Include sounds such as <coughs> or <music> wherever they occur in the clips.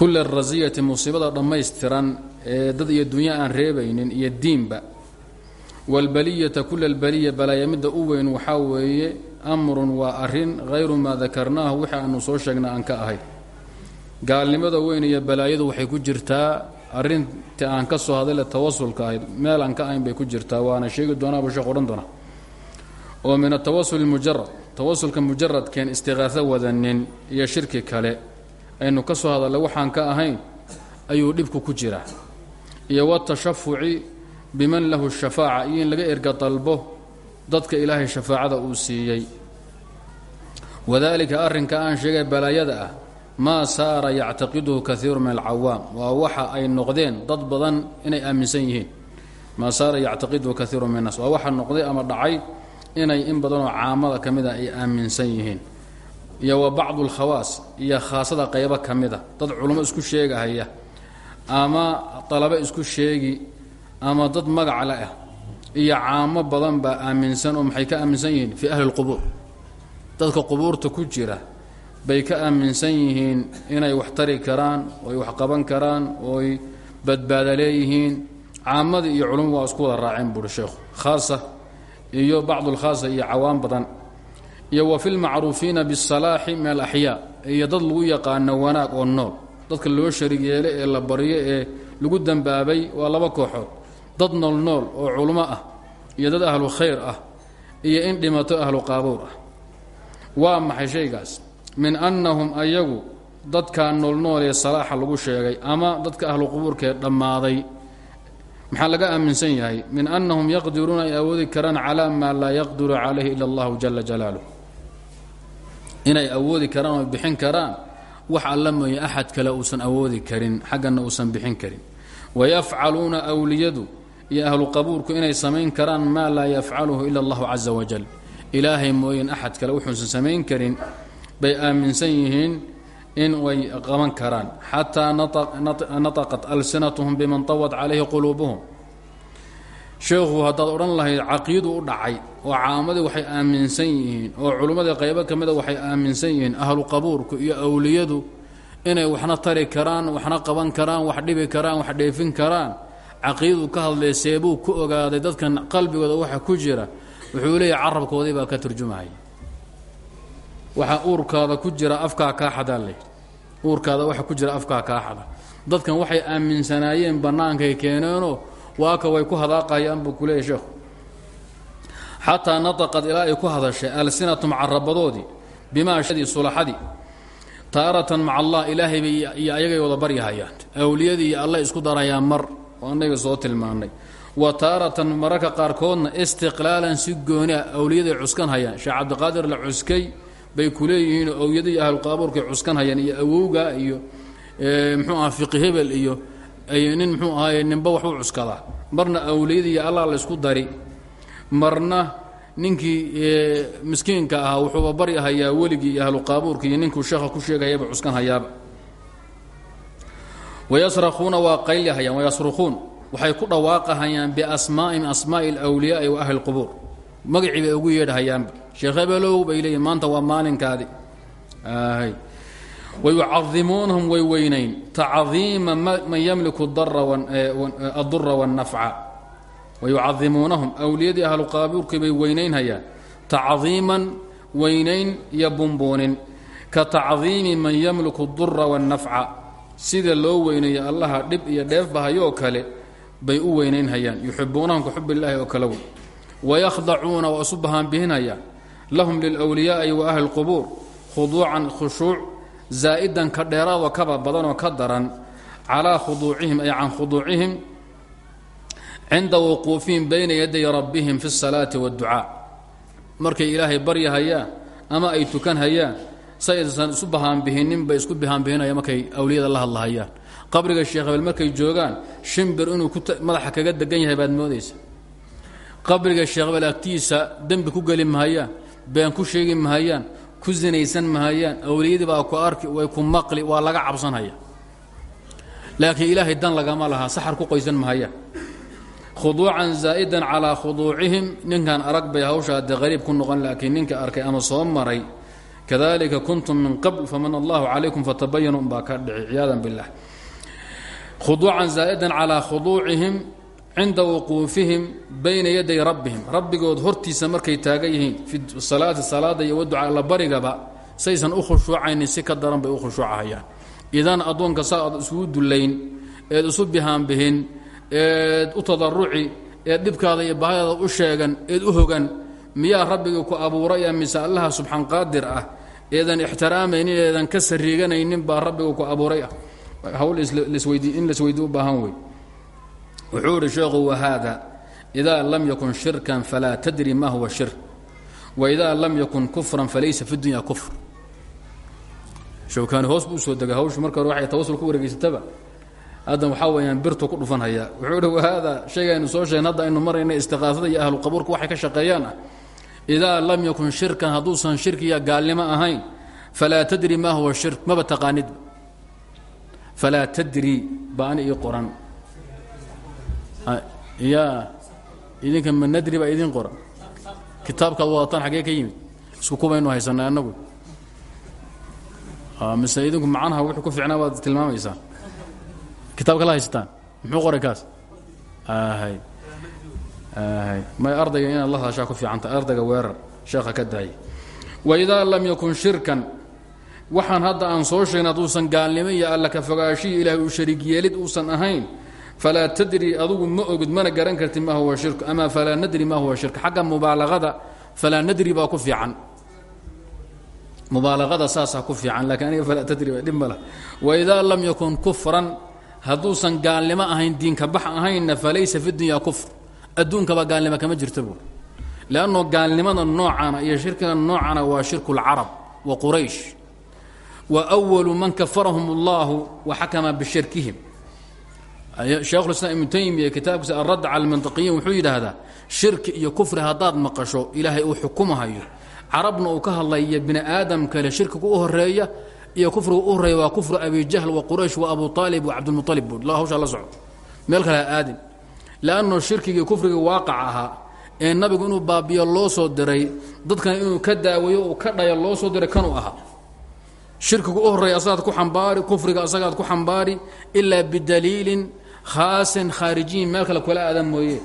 kula rasiyati musiibada dhammaystiran ee dad iyo dunya aan reebaynin iyo diinba. Wاlbaliyata kula اlbaliya balaaya midda u weyn waxaa weeye amrun waa arrin hayru maa dakarnaahu wixii aanu soo sheegna aan ka ahay gaalnimada weyn iyo balaayadu waxay ku jirtaa arintii aan ka soo hadale tawasulka ahayd. Meel aan ka ahayn bay ku jirtaa waana sheegi doonaaba sheekh odhan doona oo min atawasul mujarad tawasulka mujaradkeen istiqaaso wadanin iyo shirki kale aynu ka soo hadalla waxaan ka ahayn ayuu dhibku ku jiraa iyo watashafuci biman lahu shafaaca iyo in laga erga dalbo dadka ilaahay shafaacada uu siiyey. Wadalika arrinka aan sheegay balaayada ah maa saara yactaqiduhu kaiiru min alcawaam. Waa waxa ay noqdeen dad badan inay aaminsan yihiin. Maa saara yactaqiduhu kaiiru min nas. Waa waxa noqday ama dhacay inay in badanoo caamada ka mida ay aaminsan yihiin iyo wa bacdu alkhawaas iyo khaasada qaybo ka mida. Dad culummo isku sheegahaya ama dalabo isku sheegi ama dad magac le ah iyo caamo badan baa aaminsan oo maxay ka aaminsan yihiin fii ahli lqubuur dadka qubuurta ku jira bay ka aaminsan yihiin inay wax tari karaan oy wax qaban karaan ooy badbaada leeyihiin. Caamadii iyo culummu waa isku wada raaceen buuri sheekhu khaasa iyo bacdu lkhaasa iyo cawaan badan iyo wa fi lmacruufiina bisalaaxi min alaxyaa iyo dad lagu yaqaano wanaag oo nool. Dadka loo sharig yeele ee la baryo ee lagu dembaabay waa laba kooxood. Dad nool nool oo culummo ah iyo dad ahlu khayr ah iyo in dhimato ahlu qaabuur ah. Waa maxay shaygaas? Min annahum ayagu dadkaa noolnool ee salaaxa lagu sheegay ama dadka ahlu qubuurkaee dhammaaday. Maxaa laga aaminsan yahay? Min annahum yaqdiruuna ay awoodi karaan calaa maa laa yaqdiru calayhi ila allahu jala jalaaluh inay awoodi karaan oo bixin karaan wax alla mooye axad kale uusan awoodi karin xaggana uusan bixin karin wayafcaluuna awliyadu iyo ahlu qabuurku inay samayn karaan maa laa yafcaluhu ila allahu caza wajal ilaahay mooyen axad kale wuxuusan samayn karin bay aaminsan yihiin in way qaban karaan xataa nataqat alsinatuhum biman tawat calayhi quluubuhum sheekhu haddaad odhan lahayd caqiidu u dhacay oo caamadii waxay aaminsan yihiin oo culummadii qaybo ka mida waxay aaminsan yihiin ahlu qabuurku iyo awliyadu inay waxna tari karaan waxna qaban karaan wax dhibi karaan wax dheefin karaan. Caqiidadu ka hadlay seebuu ku ogaaday dadkan qalbigooda waxa ku jira. Wuxuu leeyahay carabkoodii baa ka turjumahaya waxaa uurkaada ku jira afkaa kaa xadaa uurkaada waxa ku jira afkaa kaa xada. Dadkan waxay aaminsanaayeen bannaankay keeneenoo waaka way ku hadaaqahayaan buu kuleeyahy sheekhu. Xataa nataqad ilaa ku hadashay alsinatum carabadoodii bimaa shadii sulaxadii taaratan maca allah ilaahay bay ayagay wada baryahayaan. Awliyadii iyo alla isku darayaan mar oo soo tilmaannay wa taaratan mararka qaarkoodna istiqlaalan si gooni ah awliyaday cuskan hayaan. Sheekh cabdiqaadir la cuskay bay ku leeyihiinoo awliyada iyo ahlulqaabuurkay cuskan hayaan iyo awowga iyo mxuu aha fiqi hebel iyo nin mxuu ahaay ninba waxu cuskadaa. Marna awliyada iyo allah la ysku dari. Marna ninkii miskiinka ahaa wuxuuba baryahayaa weligii iyo ahluqaabuurka iyo ninkuu sheekha ku sheegayaba cuskan hayaaba. Wayasrakuuna waa qaylihayaan wayasrukuun waxay ku dhawaaqahayaan biasmaa'ihim asmaa'i alwliyaai wa ahli lqubuur magacii ugu yeedhahayaanba sheekh hebelow bay maanta waa maalinkaadi wayucadimuunahum way weynayn tacdiima man yamliku adura wاnnafca wayucadimuunahum awliyadii ahlu qaabuurkii bay weynaynhayaan tacdiiman weynayn iyo bumbuunin ka tacdiimi man yamliku dura wاnnafca sida loo weyneeya allaha dhib iyo dheefbahayoo kale bay u weynaynhayaan yuxibuunahum ka xub illaahi oo kale wey wayakhdacuuna waa isu bahaanbihinayaan lahum lilwliyaa'i wa ahli اlqubuur khuduucan khushuuc zaa'idan ka dheeraad oo kaba badanoo ka daran calaa khuduucihim ay an khuduucihim inda wuquufihim bayna yaday rabbihim fi اsalaati wاdducaa markay ilaahay baryahayaan ama ay tukan hayaan saysan isu bahaanbihinin bay isku bahaanbihinaya markay awliyada la hadlahayaan. Qabriga sheekhabel markay joogaan shimbir inuu ku madaxa kaga degan yahay baad moodaysa. Qabriga sheekhabel agtiisa dembi ku geli been ku sheegi mahayaan ku sinaysan mahayaan awliyadii baa ku arki way ku maqli waa laga cabsanhaya laakiin ilaahay dan lagama lahaa saxar ku qoysan mahayaan. Khuduucan zaa'idan calaa khuduucihim ninkan arag bay hawsha haddee qariib ku noqon laakiin ninka arkay ama soo maray kadalika kuntum min qabl faman allahu calaykum fatabayanu baa ka dhici ciyaadan biاllah khuduucan zaa'idan calaa khuduucihim cinda wuquufihim bayna yaday rabbihim rabbigood hortiisa markay taagan yihiin fi salaati salaada iyo waduca alla barigaba saysan u khushuucaynin si ka daran bay u khushuucahayaan idan addoonka saa aad isugu dullayn eed isu bihaanbihin eed u tadaruci eed dhibkaada iyo bahadaada u sheegan eed u hogan miyaa rabbigii ku abuuraya mise allaha subxaan qaadir ah eedan ixtiraamaynin eedan ka sariiganaynin baa rabbiga ku abuuray ah hawl in lasweydiy u baahan wey wuxuu idhi sheekhu wahaada idaa lam yakun shirkan falaa tadri ma huwa shirk. Waidaa lam yakun kufran falaysa fi dunya kufr. Shawkaani hoos buu u soo degay. Hawshu marka hore waxay tawasul ku wareegaysataba haddan waxaa weeyaan birtu ku dhufan hayaa wuxuu idhi wahaada shaygaynu soo sheegn hadda aynu marayna istiqaasada iyo ahlu qabuurka waxay ka shaqeeyaan ah. Idaa lam yakun shirkan hadduusan shirkiya gaalnimo ahayn falaa tadri ma huwa shirk maba taqaanidba falaa tadri ba ani ii qoran ya idinka ma nadri baa idin qoran kitaabkaad wadataan xaggee ka yimid. Isku kubaynu haysanay annagu. Mise idinku macnaha wuxuu ku ficnaa waad tilmaamaysaa. Kitaabka la haysataan muxuu qoray kaas? Hay hay may ardayga inaad la hadashaa ku fiicanta ardayga weerar sheekha ka daayay waidaa lam yakun shirkan waxaan hadda aan soo sheegnay hadduusan gaalnimo iyo alla ka fogaashihi ilaahay uu shariig yeelid uusan ahayn falaa tadri adugu ma ogid mana garan kartid ma huwa shirk ama falaa nadri ma huwa shirk xagga mubaalaqada falaa nadri baa ku fiican mubaalaqada saasaa ku fiican lakiin aniga falaa tadri dhib ma lah waidaa lam yakun kufran hadduusan gaalnimo ahayn diinka bax ahaynna falaysa fi dunya kufr adduunkaba gaalnimo kama jirta buur leanno gaalnimada noocana iyo shirkiga noocana waa shirku lcarab wa quraysh wa walu man kafarahum allahu wa xakama bishirkihim sheekhulislaam ibnu taymiya kitaabkiisa alradd cala almantiqiyiin wuxuu yidhaahdaa shirki iyo kufri haddaad maqasho ilaahay uu xukumahayo. Carabna uu ka hadlaya bini aadam kale shirkiga u horreeya iyo kufriga u horreeya waa kufru abijahl wa quraysh wa abu aalib wa cabdilmualib buu hawshaa la soco meel kale ha aadin. Leanno shirkigii kufrigii waaqac ahaa ee nabigu inuu baabiyo loo soo diray dadkan inuu ka daaweeyo uu ka dhayo loo soo diray kanuu ahaa shirkiga u horreeya asagaad ku xambaari kufriga asagaad ku xambaari ilaa bidaliilin khaasan khaarijiyin meel kale kula aadan mooye.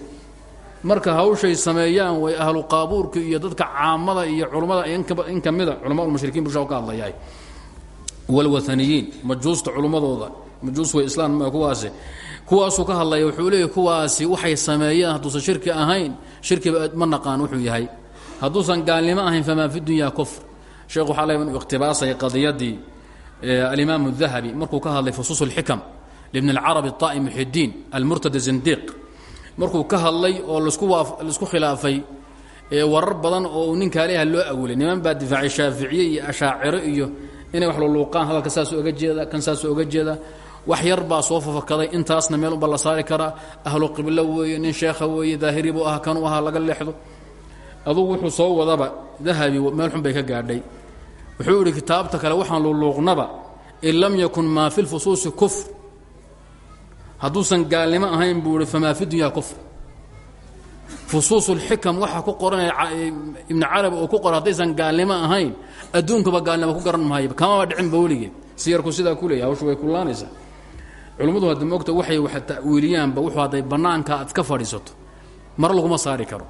Marka hawshay sameeyaan way ahlu qaabuurka iyo dadka caamada iyo culummada in ka mida culamaaulmushrikiin bulsha ka hadlayahay. Walwaaniyiin majuusta culummadooda majuus way islaam m kuwaasi. Kuwaasuu ka hadlaya wuxuu leeyay kuwaasi waxay sameeyaan hadduusan shirki ahayn shirkiba ma naqaan wuxuu yahay. Hadduusan gaalnimo ahayn famaa fi dunya kufr. Sheekh waxaa le ikhtibaasay qadiyadii alimaamu dahabi markuu ka hadlay fusuus اlxikam bn اcarabi طa'i muxidiin almurtada zindiiq markuu ka hadlay oo lsku khilaafay warar badan oo uu ninkaa loo awilay niman baa difaacay shaaficiye iyo ashaaciro iyo inay wax luluuqaan hadalka saasu oga jeeda kan saasu oga jeeda wax yar baa soo fafakaday intaasna meel unba la saari karaa ahlu qiblo nin sheekha weeye daahiri buu ah kanuu ahaa laga leexdo adugu wuxuu soo wadaba dahabi meel xun bay ka gaadhay wuxuu idhi kitaabta kale waxaan luluuqnaba in lam yakun maa fi lfusuusi kufr hadduusan gaalnimo ahayn buu ihi famaa fi dunya kufr. Fusuus اlxikam waxaa ku qoranaya ibnu carabi uu ku qora haddaysan gaalnimo ahayn adduunkaba gaalnimo ku garan maayo kamaba dhicinba weligeed siyarku sidaa ku leeya hawshu way kullaanaysaa. Culummadu hadda moogta waxay wax ta'wiiliyaanba wuxuu hadday bannaanka aad ka fadhiisato mar laguma saari karo.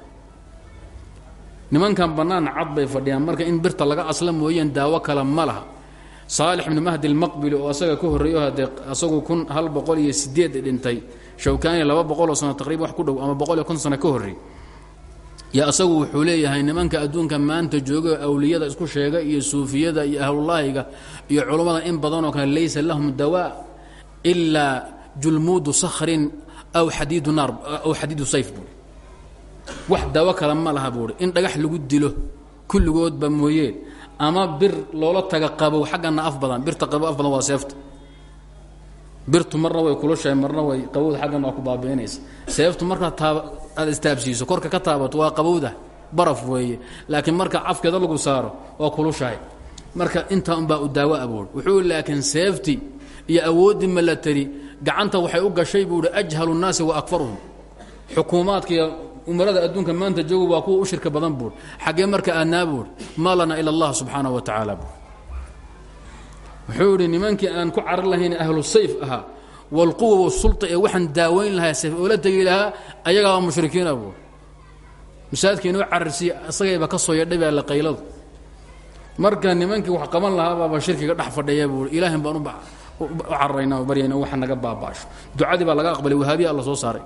Nimankan bannaan cad bay fadhiyaan marka in birta laga asla mooyeen daawo kale ma laha saalix ibnu mahdi almaqbili oo asaga ka horreeyo haddee asagu kun hal boqol iyo sideed dhintay shawkaani laba boqoloo sano taqriban wax ku dhow ama boqol iyo konton sano ka horreey yo asagu wuxuu leeyahay nimanka adduunka maanta jooga awliyada isku sheega iyo suufiyada iyo ahlullaahiga iyo culummada in badanoo kale laysa lahum dawaa ilaa julmuudu sakhrin aw xadiidu naar aw xadiidu sayf buui wax dawo lagu dilo kulligoodba mooyee ama bir loola taga qabow xaggana af badan. Birta qabow af badan waa seefta. Birtu marna way kulushahay marna way qabowda xaggana ku baabi'inaysa. Seeftu markaa taab istaabsiiso korka ka taabato waa qabowda baraf weeye. Laakiin marka afkeeda lagu saaro waa kulushahay marka intaa unbaa u daawo abuur wuxuu laakiin seefti iyo awooddii milatari gacanta waxay u gashay buu ajhalu nnaasi wa akfaruhum. Xukuumaadka iyo umarada adduunka maanta joogo waa kuwa u shirka badan buur. Xaggee marka aadnaa buur maa lana ila allah subxaanaه wa tacaala buur. Wuxuu idhi nimankii aan ku carar lahayn ahlu sayf ahaa walquwa wasulta ee waxaan daaweyn lahaa sayf oo la lahaa ayagaa mushrikiina buur. Masaajidka inoo cararsiiye isagayba ka soo yadhay baa la qayladu marka nimankii wax qaban lahaabaaba shirkiga dhex fadhiya buui ilaahin baan u cararayna oo baryayna wax naga baabaasho ducadii baa laga aqbalay wahaabiya alla soo saaray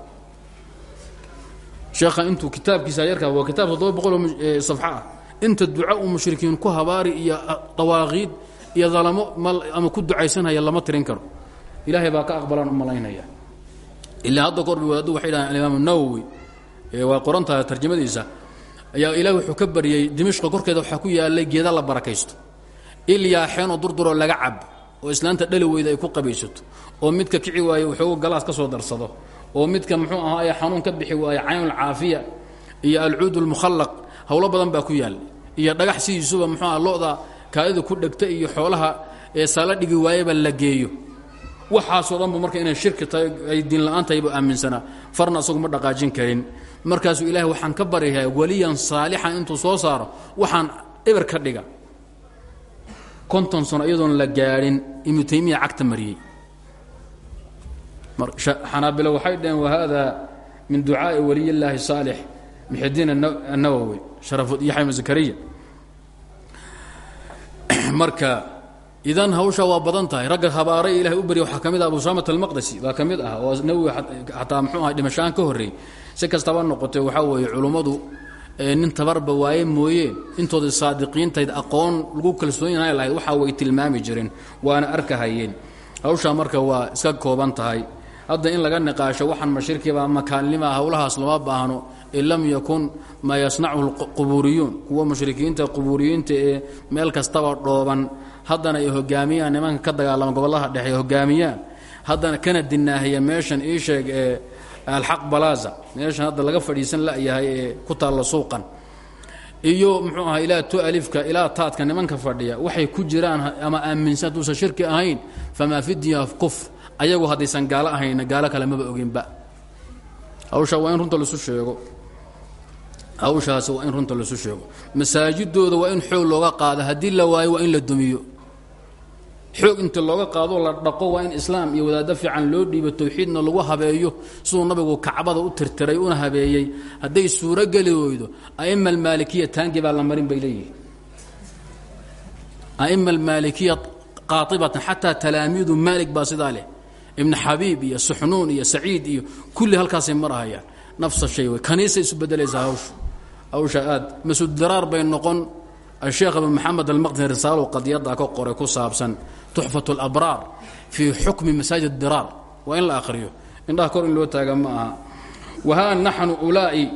sheekha intuu kitaabkiisa yarkaa waa kitaab toddoba boqol oo safxo ah. Inta duca uu mushrikiin ku habaari iyo dawaaqiid iyo dalamo ama ku ducaysanhaya lama tirin karo. Ilaahay baa ka aqbalaan u malaynaya. Ilaa hadda korbi wadaaddu waxay dhahaan alimaam nawowi waa qoran tahay tarjamadiisa ayaa ilaah wuxuu ka baryey dimishqa korkeeda waxaa ku yaalay geeda la barakaysto. Il yaaxeenoo durduroo laga cab oo islaanta dhali weyda ay ku qabaysato oo midka kici waaye wuxuu galaas ka soo darsado oo midka muxuu ahaaye xanuun ka bixi waaye caynul caafiya iyo alcuud lmukhallaq howlo badan baa ku yaal. Iyo dhagax sidiisuba muxuu aha lo'da kaadida ku dhegta iyo xoolaha ee saala dhigi waayeba la geeyo. Waxaasoo dhanba marka inay shirki tahay ay diin la'aan tahay buu aaminsanaa farna asagu ma dhaqaajin karin. Markaasuu ilaahay waxaan ka baryayaa weliyan saalixan intuu soo saaro waxaan eber ka dhiga konton sano iyadoon la gaadhin ibnu taymiya cagta mariyey. Xanaabilo waxay dhaheen wahada min ducaa'i waliy llaahi saalix sharaf yaxya ibnu zakariya. <clears throat> Marka idan hawshaa waa badan tahay ragga ilahay u barya waxaa ka ah abu saamat almaqdasi baa ka mid ah oo nawowi xataa muxuu aha ka horreey si kastaba noqotee waxaa weeye culummadu nin tabarba waaye mooye intooda saadiqiintayd aqoon lagu kalsoon yahay lahayd waxaa way tilmaami jireen waana arkahayeen. Hawshaa marka waa iska kooban tahay. Hadda in laga niqaasho waxaan ma shirkiba makaalnima howlahaas lama baahno in lam yakun maa yasnachu qubuuriyuun. Kuwa mushrikiinta qubuuriyiinta ee meel kastaba dhooban. Haddana ay hogaamiyaan nimanka ka dagaalama gobollaha dhexe hogaamiyaan haddana kana dinaahiya meeshan ii sheeg ee alxaq balaza meeshan hadda laga fadhiisan layahay ee ku taalla suuqan. Iyo muxuu aha ilaa to alifka ilaa taadka nimanka fadhiya. Waxay ku jiraan ama aaminsan hadduusan shirki ahayn. Famaa fi dinya kufr ayagu haddaysan gaalo ahayna gaalo kale maba oginba. Hawshaa waa in runta lasu sheego. Hawshaasi waa in runta lasu sheego. Masaajidooda waa in xoog looga qaado. Haddii la waayo waa in la dumiyo xoog inta looga qaadoo la dhaqo waa in islaam iyo wadaaddo fiican loo dhiibo tawxiidna lagu habeeyo siduu nabigu kacbada u tirtiray una habeeyey. Hadday suuro geli weydo aima almaalikiya taangi baa la marin bay leeyihiin aima almaalikiya qaatibatan xataa talaamiidu maalik baa sidaa leh. Ibn xabiib iyo suxnuun iyo iyo kulli halkaasay marahayaan. Nafsa shay wey kaniisay isu bedelaysaa hawshu. Hawsha aad bay noqon asheekh abu maxamed almaqdin risaalo qadiyadda ka qoray ku saabsan tuxfat alabraar fii xukmi masaajid diraar waa in la akhriyo indhaha kor in loo taaga ma aha wahaa naxnu ulaa'i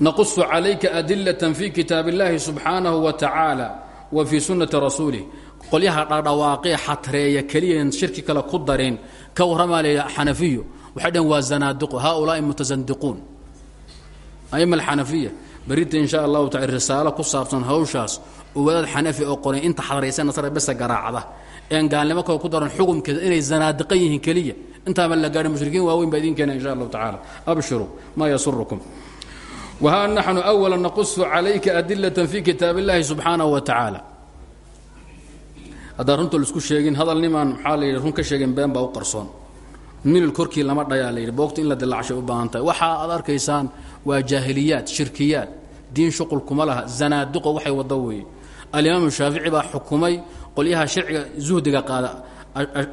naqusu calayka adilatan fi kitaab اllahi subxaanahu wa tacaala wa fii sunnati rasuulih qolyaha dhadhawaaqee xatreeya keliyan shirki kale ku dareen ka warramaa la xanafiyo waxay dhaheen waa zanaadiqu haaulaai mutasandiquun aima alxanafiya berita in sha allahu taala risaalo ku saabsan hawshaas oo wadaad xanafi oo qoray inta xadraysa nasara bese garaacda. Een gaalnimo kale ku daran xukumkeeda inay zanaadiqan yihiin keliya. Intaaba la gaadhin mushrikiin waaweyn baa idin keena in sha allahu tacaala. Abshiruu maa yasurukum wahaa naxnu awala naqusu calayka adilatan fi kitaab illahi subxaanahu wa tacaala. Haddaan runta la isku sheegin hadal nimaan maxaa la yidhi run ka sheegin been baa u qarsoon. Milil korkii lama dhayaa la yidhi boogta in la dilacshay u baahan tahay. Waxa aad arkaysaan waa jaahiliyaad shirkiyaad diin shuqul kuma laha zanaaduqo waxay wada weeye. Alimaamu shaafici baa xukumay qolyaha sharciga zuhdiga qaada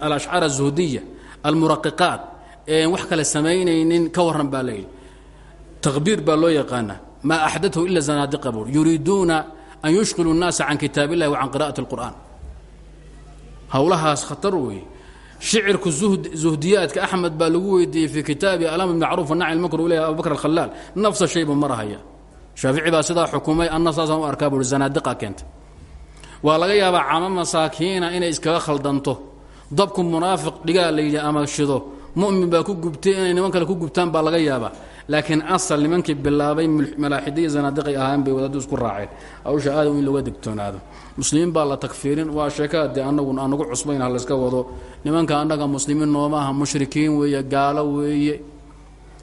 alashcaar azuhdiya almuraqiqaat een wax kale samaynaynin ka waran baa layidhi takbiir baa loo yaqaanaa maa axdathu ila zanaadiqa buur. Yuriiduuna an yushqiluu nnaasa can kitaab illahi wa can qira'ati اlqur'aan howlahaas khatar weeye. Shicirku zuhdiyaadka axmed baa lagu weydiiyey fii kitaabi alaam bimacruuf wanac ilmakr u leeyahay abubakr alkhalaal nafsa shaybu marahaya shaafici baa sidaa xukumay anna saasaan arkaa buui zanaadiqa keentay waa laga yaabaa camo masaakiina inay iskaga khaldanto. Dabku munaafiq dhigaa la yidhi ama shido. Mu'min baa ku gubtay inay niman kale ku gubtaan baa laga yaabaa. Laakiin asal nimankii bilaabay malaaxidiya zanaadiqay ahaan bay wadaadu isku raaceen. Hawsha aad in looga degtoonaado muslimiin baa la takfiirin waa sheekada dee anagu aanagu cusbayn ha layska wado. Nimanka annaga muslimiin nooma aha mushrikiin weeye gaalo weeye.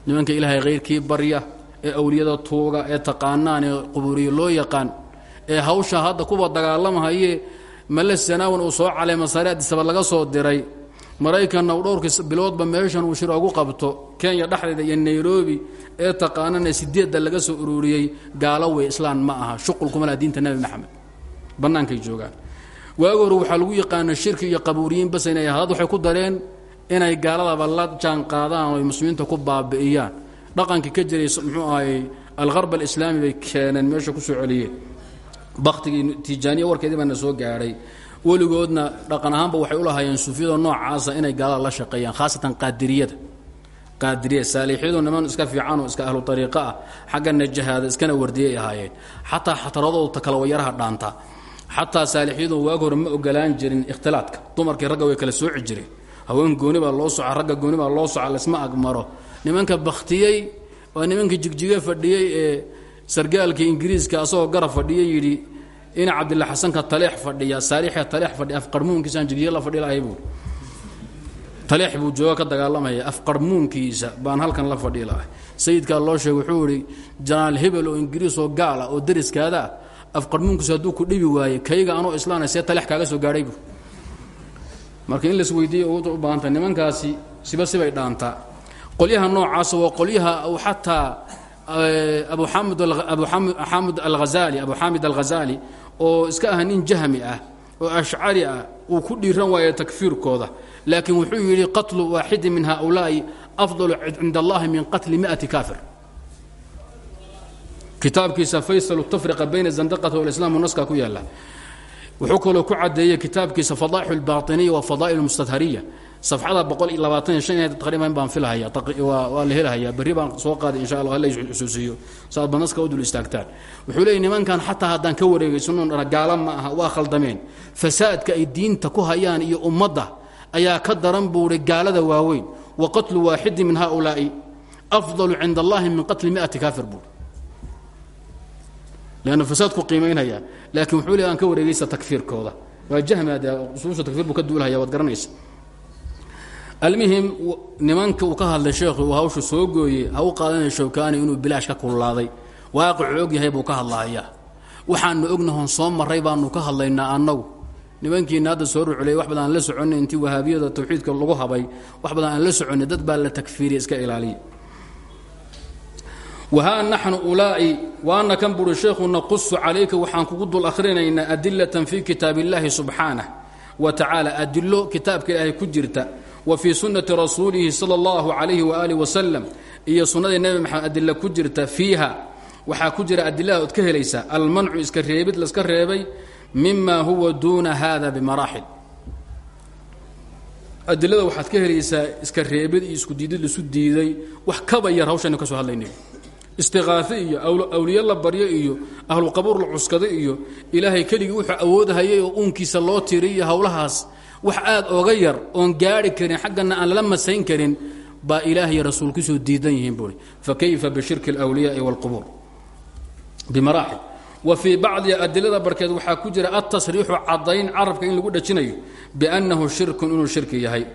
Nimanka ilaahay khayrkii barya ee awliyada tuuga ee taqaanaan ee qubuuriye loo yaqaan ee hawsha hadda kuwa dagaalamahaye male sanaawan uu soo caleema sare adisaba laga soo diray? Maraykanna uu dhowrkii biloodba meeshan uu shir ugu qabto kenya dhexdeeda iyo nairobi ee taqaanana sideedda laga soo ururiyey gaalo wey islaan ma aha. Shuqul kuma laha diinta nebi maxamed. Bannaankay joogaan. Waagi hore lagu yaqaana shirki iyo qabuuriyiin bas inay waxay ku dareen inay gaaladaba la jaan qaadaan oy muslimiinta ku baabi'iyaan dhaqankii ka jiray muxuu ahay alharb alislaami bay keeneen meesha ku soo celiyeen. Baktigii tijaaniya warkeedii baana soo gaadhay weligoodna dhaqan ahaanba waxay u lahaayeen suufiyada noocaasa inay gaalada la shaqeeyaan khaasatan qaadiriyada. Qaadiriya saalixyadu niman iska fiicanoo iska ahlu ariiqa ah xaggana jahaada iskana wardiyay ahaayeen. Xataa xataradooda kala wayaraha dhaanta. Xataa saalixyadu waag ma ogolaan jirin ikhtilaadka. Dumarkii ragga way kala sooci jireen. Haween gooni baa loo soca ragga gooni baa loo soca laysma agmaro nimanka bakhtiyey waa nimankii jigjige fadhiyey ee sargaalkii ingiriiska asagoo garab fadhiya yidhi ina cabdilla xasanka taleex fadhiya saalixia taleex fadhiya afqarmuunkiisaan jigjiga la fadhi buui taleex buu jooga ka dagaalamaya afqarmuunkiisa baan halkan la fadhi lahay loo sheegay wuxuu idhi janaal hebel oo ingiriis oo gaal ah oo dariskaada ah afqarmuunkiisu ku dhibi waaye kayga anoo islaana see kaaga soo gaadhay buu. Marka in las weydiiya u baahanta nimankaasi siba sibay dhaantaa qolyaha noocaas waa qolyaha uu xataa eh, abuamid alhazali abu xamid alghazali oo iska ah nin jahmi ah oo ashcari ah uu ku dhiiran waayo takfiirkooda. Laakiin wuxuu yidhi qatlu waaxidin min haaulaa'i afdalu cinda allahi min qatli miati kaafir. Kitaabkiisa faysal tafriqa bayna zandaqati walislam naska ku yaalla wuxuu kaloo ku cadeeyey kitaabkiisa fadaaixu lbainiya wa fadaa'il mustadhariya safxada boqol iyo labaatan iyo shan taqriiban baan filahaya waa la helahaya berri baan soo qaaday insha allah hala xusuusiyo saaad banaska u dul istaagtaan wuxuu leeyay nimankan xataa haddaan ka wareegaysano dhana gaala ma aha waa khaldameen fasaadka ay diinta ku hayaan iyo ummadda ayaa ka daran buuhi gaalada waaweyn wa qatlu waaxidin min haؤulaa'i afdalu cinda allahi min qatli miati kaafir buui lanna fasaadku qiimaynaya laakiin wuxuu leey aan ka wareegaysa takfiirkooda waa jahmi ade usuusha takfiir buu ka duulahaya waad garanaysa almuhim nimanka uu ka hadlay sheekhu uu hawshu soo gooyey ha u qaadanaya shawkaani inuu bilaash ka kululaaday. Waaqicu og yahay buu ka hadlahayaa waxaanu ognahon soo maray baanu ka hadlaynaa annagu. Nimankiina hadda soo ruculay wax badan aan la soconay intii wahaabiyada tawxiidka lagu habay wax badan aan la soconay dad baa la takfiiriya iska ilaaliya. Wahaa naxnu ulaa'i waana kan buuri sheekhu naqusu calayka waxaan kugu dul akhrinaynaa adilatan fii kitaab illaahi subxaanah wa tacaala adilo kitaabka ilaahay ku jirta wa fii sunnati rasuulihi sala allahu calayhi waaalih wasalam iyo sunnadii nebi maxamed adila ku jirta fiiha. Waxaa ku jira adilada ood ka helaysa. Almancu iska reebid laska reebay mima huwa duuna hada bimaraaxil. Adilada waxaad ka helaysaa iska reebid iyo isku diidid laisu diiday. Wax kaba yar hawshaynu ka soo hadlaynay istiqaafe iyo awliye la baryo iyo ahluqabuur la cuskado iyo ilaahay keligii wuxuu awoodhayay oo uunkiisa loo tiriyo howlahaas wax aad oga yar oon gaari karin xaggana aan lala masayn karin baa ilaahay rasuulkusoo diidan yihiin buui fakayfa bishirki اlwliyaai wاlqubuur bimaraaxil wa fii bacdi adilada barkeed waxaa ku jira altasriixu cadayn carabka in lagu dhajinayo biannahu shirkun inuu shirki yahay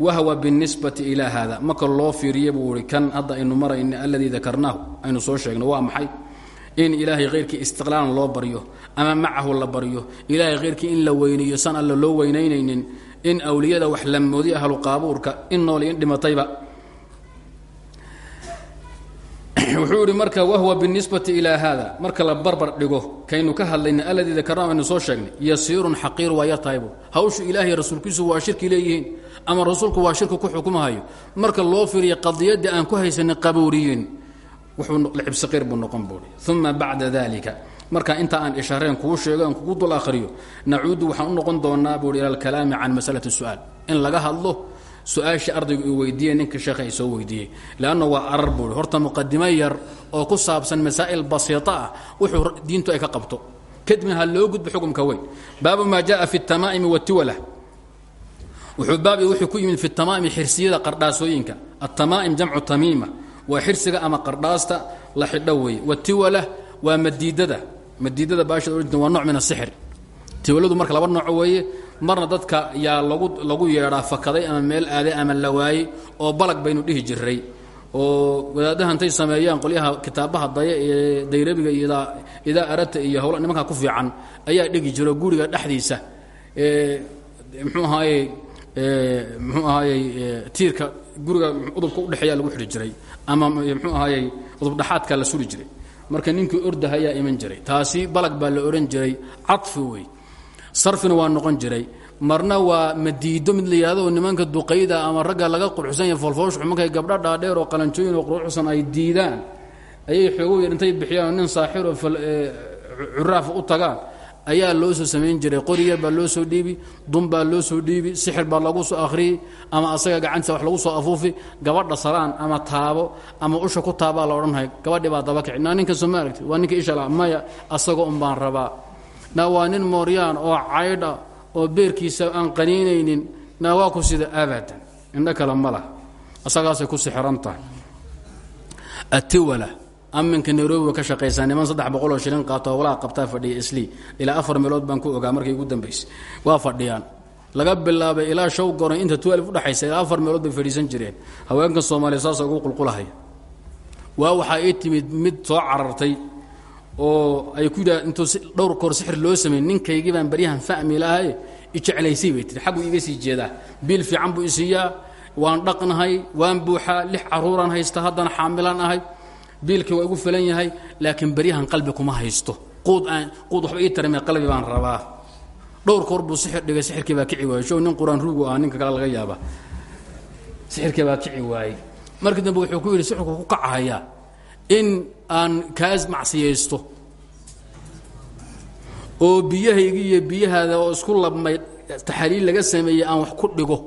wahwa binisbati ilaa hada marka loo fiiriya buu i kan hadda aynu marayna alladii dakarnaahu aynu soo sheegno waa maxay in ilaahay khayrkii istiqlaalan loo baryo ama macahu la baryo. Ilaahay khayrkii in la weyneeyo san alla loo weynaynaynin. In awliyada wax la moodiy ahlu qaabuurka in nool in dhimatayba. Wuxuu ihi marka wahwa binisbati ilaa hada marka la barbar dhigo kaynu ka hadlayna alladii dakarnaahu aynu soo sheegnay yasiirun xaqiir waa yartahaybu hawshu ilaahay rasuulkiisu waa shirki leeyihiin ama rasuulku waa shirki ku xukumahayo. Marka loo fiiriya qadiyadii aan ku haysanin qabuuriyiin wuxuu lxibsiqayr buu noqon buui uma bacda dalika marka inta aan ishaareen kuu sheego aan kugu dul akhriyo nacuudu waxaan u noqon doonaa buui ila alkalaami can masalati su'aal. In laga hadlo su'aashii ardaygu uu weydiiyey ninka sheekha ay soo weydiiyey. Leanna waa arar buui horta muqadimo yar oo ku saabsan masaa'il basiita ah wuxuu diintu ay ka qabto. Kadibna ha loo gudbo xukumka weyn. Baabu maa jaa fi اtamaa'imi watiwala wuxuu baab wuxuu ku yimid fi tamaa'imi xirsiyada qardhaasooyinka. Atamaa'im jamcu tamiima waa xirsiga ama qardhaasta la xidho weeye watiwala waa madiidada. Madiidada baasha waa nooc min asixir tiwaladu marka laba nooco weeye marna dadka yaa lagu lagu yeedhaa fakaday ama meel aaday ama la waayey oo balag baynu dhihi jiray oo wadaadaha intay sameeyaan qolyaha kitaabaha daya ee dayrabiga iyo idaa arata iyo hawla nimankaa ku fiican ayaa dhegi jiro guriga dhexdiisa. Ahaaye mxuu guriga udubka udhexeeya lagu xidhi jiray ama mxuu ahaayey udub dhaxaadka la suri jiray. Marka ninkii ordaha ayaa iman jiray. Taasi balag baa la odhan jiray. Cafi wey. Sarfina waa noqon jiray. Marna waa madiido mid la yidhahdo oo nimanka duqayda ama ragga laga quruxsan yahay foolfoolshu markay gabdha dhaadheer oo qalanjooyin oo quruxsan ay diidaan. Ayay xoogo yar intay bixiyaan nin saaxir oo curaafa u tagaan ayaa loo soo samayn jiray. Qoriyar baa loo soo dhiibi dun baa loo soo dhiibi sixir baa lagu soo akhriyey ama asaga gacantiisa wax lagu soo afuufi gabadha salaan ama taabo ama usha ku taabaa la odhanhay gabadhii baa daba kici naa ninka soo ma waa ninka ishala maya asagoo un baan rabaa. Na waa nin mooryaan oo caydha oo beerkiisa aan qaniinaynin. Na waa ku sida abadan. Indho kale ma lah asagaasay ku sixiran tahay atiwala aminka nairobi ka shaqaysaa niman saddex boqoloo shilin qaato howlaha qabtaa fadhiya islii ilaa afar meelood baan ku ogaa markay ugu dambaysay waa fadhiyaan. Laga bilaabay ilaa show goran inta twelf udhexaysa ilaa afar meelood bay fadhiisan jireen. Haweenka soomaaliya saasa ugu qulqulahaya. Waa waxaa ii timid mid soo carartay oo ay ku yidhaha intuu dhowr koor sixir loo sameeyey ninkaygii baan baryahan fahmi lahaye ijeclaysay bay tiri xagguu iga sii jeedaa. Biil fiican buu isiiyaa waan dhaqnahay waan buuxaa lix caruuraan haysta haddana xaamilaan ahay biilkii waa igu filan yahay laakiin baryahan qalbi kuma haysto. Quud aan quud waxba ii tarame qalbi baan rabaa. Dhowr koor buu sixir dhigay sixirkii baa kici waayey show nin quraan ruugu ah ninka kale laga yaaba sixirkii baa kici waayey markii dambe wuxuu ku yidhi sixirku ku kacahayaa in aan kaas macsiyaysto oo biyahaygii iyo biyahaada oo isku labmay taxaliil laga sameeyey aan wax ku dhigo.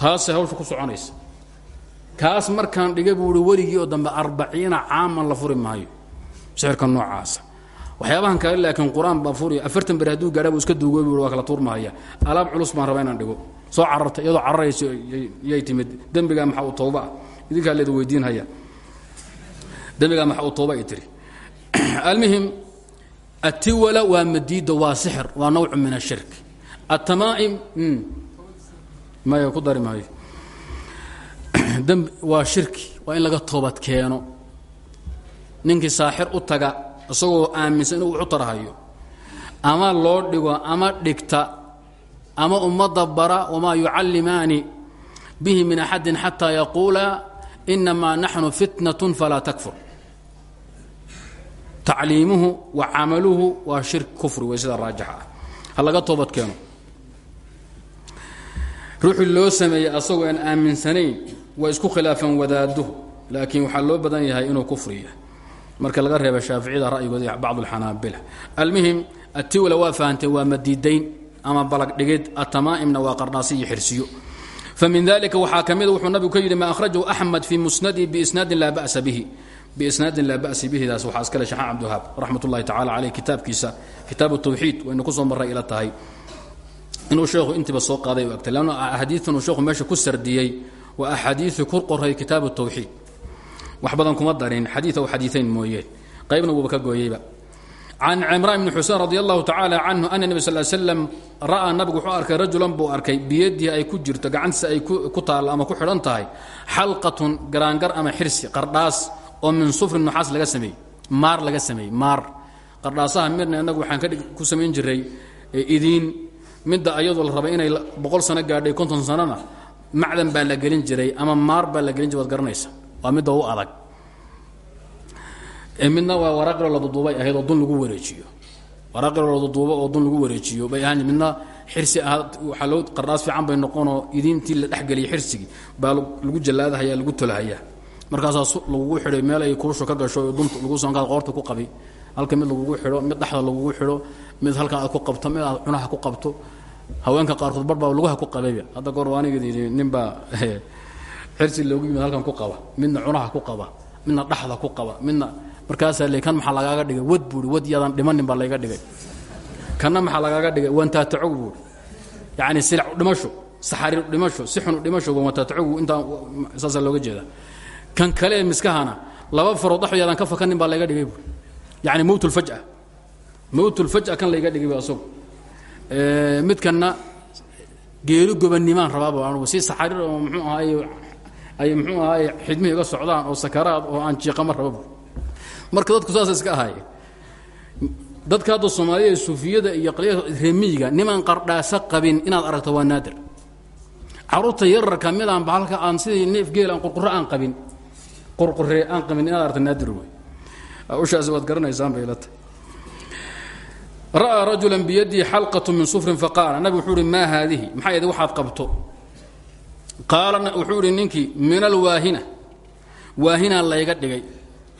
Taasay hawsha ku soconaysa kaas markaan dhiga buu i weligii oo dambe arbaciina caaman la furi maayo. Sixirka noocaasa waxyaabahan kale laakiin qur'aan baa furi. Afartan beri hadduu gaadha buu iska duugooy buu waa kala tuurmahaya alaab culus baan rabaa inaan dhigo. Soo cararta iyadoo cararaysa yay timid. Dembigaa maxaa u tooba? Ah idinkaa leeda weydiinhaya. Dembigaa maxaa u tooba? ay tiri <clears throat> almuhim atiwala waa madiida waa sixir waa nawcu min ashirk atamaa'im maya ku dari maayo <clears throat> dembi waa shirki waa in laga toobad keeno. Ninkii saaxir u taga isagoo aaminsan inuu wuxu tarhayo ama loo dhigo ama dhigta ama ummadda bara wamaa yucallimaani bihi min axadin xataa yaquula inamaa naxnu fitnatun falaa takfur. Tacliimuhu wa camaluhu waa shirk kufri wey sida raajixa ah. Ha laga toobad keeno. Ruuxii loo sameeyey asagoo aan aaminsanayn waa isku khilaafan wadaaduhu laakiin waxaa loo badan yahay inuu kufriya marka laga reeba shaaficiyada ra'yigooda iyo bacd almuhim atiwla waa fahanteen waa madiidayn ama balag dhigid atamaa'imna waa qarnaasi iyo xirsiyo. Famin dalika waxaa ka mida wuxuu nabigu ka yidhi ma akhrajahu axmed fii musnadi biisnaadin laa ba'sa bihi. Biisnaadin laa ba'si bihidaas waxaa iskale shaxaan cabdiwahaab raxmat ullahi tacala caleyh kitaabkiisa kitaabu tawxiid waynu ku soo marray ila tahay. Inuu sheekhu intiiba soo qaaday u agtay lanno axaadiitan uu sheekhu meesha ku sardiyey waa axaadiiu ku qoray kitaabu tawxiid wax badan kuma darin xadii aw xadiiayn mooyee qaybna wuuba ka gooyeyba. Can cimraan bni xusein radi allahu tacaala canhu ana nebi sal slam ra'aa nabigu wuxuu arkay rajulan buu arkay biyadihi ay ku jirto gacantiisa ay ku taallo ama ku xidhan tahay xalqatun garaangar ama xirsi qardhaas oo min sufrin nuxaas laga sameeyey maar laga sameeyey maar. Qardhaasaha midna inagu waxaan ku samayn jiray idiin midda ayadoo la raba inay boqol sano gaadhay konton sanona macdan baa la gelin jiray ama maar baa la gelin jiray waad garanaysa waa midda u adag. Midna waa waraaqiro la duduubay ahayd oo dun lagu wareejiyo. Waraaqiro la duduubo oo dun lagu wareejiyo. Bay ahaan midna xirsi ah waxaa loo qardhaas fiican bay noqonoo idiintii la dhexgeliyay xirsigii. Baa lagu jallaadahaya lagu tolahayaa markaasaa lagugu xidhay meel ay kuushu ka gasho dunta lagu sankaad qoorta ku qabi. Halka mid lagugu xidho mid dhexda lagugu xidho mid halkan aad ku qabto mid aad cunaha ku qabto haweenka qaarkood barbaa lugaha ku qabayba hadda goor aniga ninbaa xirsi loogu yimid halkan ku qaba. Midna cunaha ku qaba midna dhexda ku qaba midna markaasaa le kan maxaa lagaaga dhigay? Wad buui wad yaadan dhimanin baa layga dhigay. Kanna maxaa lagaaga dhigay? Wantaatacog buui yacni silac dhimasho saxariir dhimasho si xun dhimasho wantaatacogu intaa saasaa looga jeeda kan kale ee miskahana laba farood dhaxo yaadan ka fakanin baa layga dhigay buui yacni mowt lfaj'a mowt lfaj'a kan layga dhigay bu asagu midkanna geeri gobanimaan rabaaba anugu si saxariir oo muxuu ahaay ay muxuu ahaay xidmihii iga socdaan oo sakaraad oo aan jiiqama rababa marka dadku saasa iska ahaye dadka hadda soomaaliya ee suufiyada iyo qalyada remiyiga niman qardhaasa qabin inaad aragto waa naadir. Carruurta yararka midaan bahalka aan sidii neef geel aan qurqure aan qabin qurqure aan qabin inaad aragto naadir wey ushaasi waad garanaysaan bay ilata ra'aa rajula biyadihi xalqaة min sufrin faqaala nabig wuxuu ihi maa maxaa yidhi waxaad qabto. Qaala wuxuu idhi ninkii min alwaahina waahinaa layga dhigay.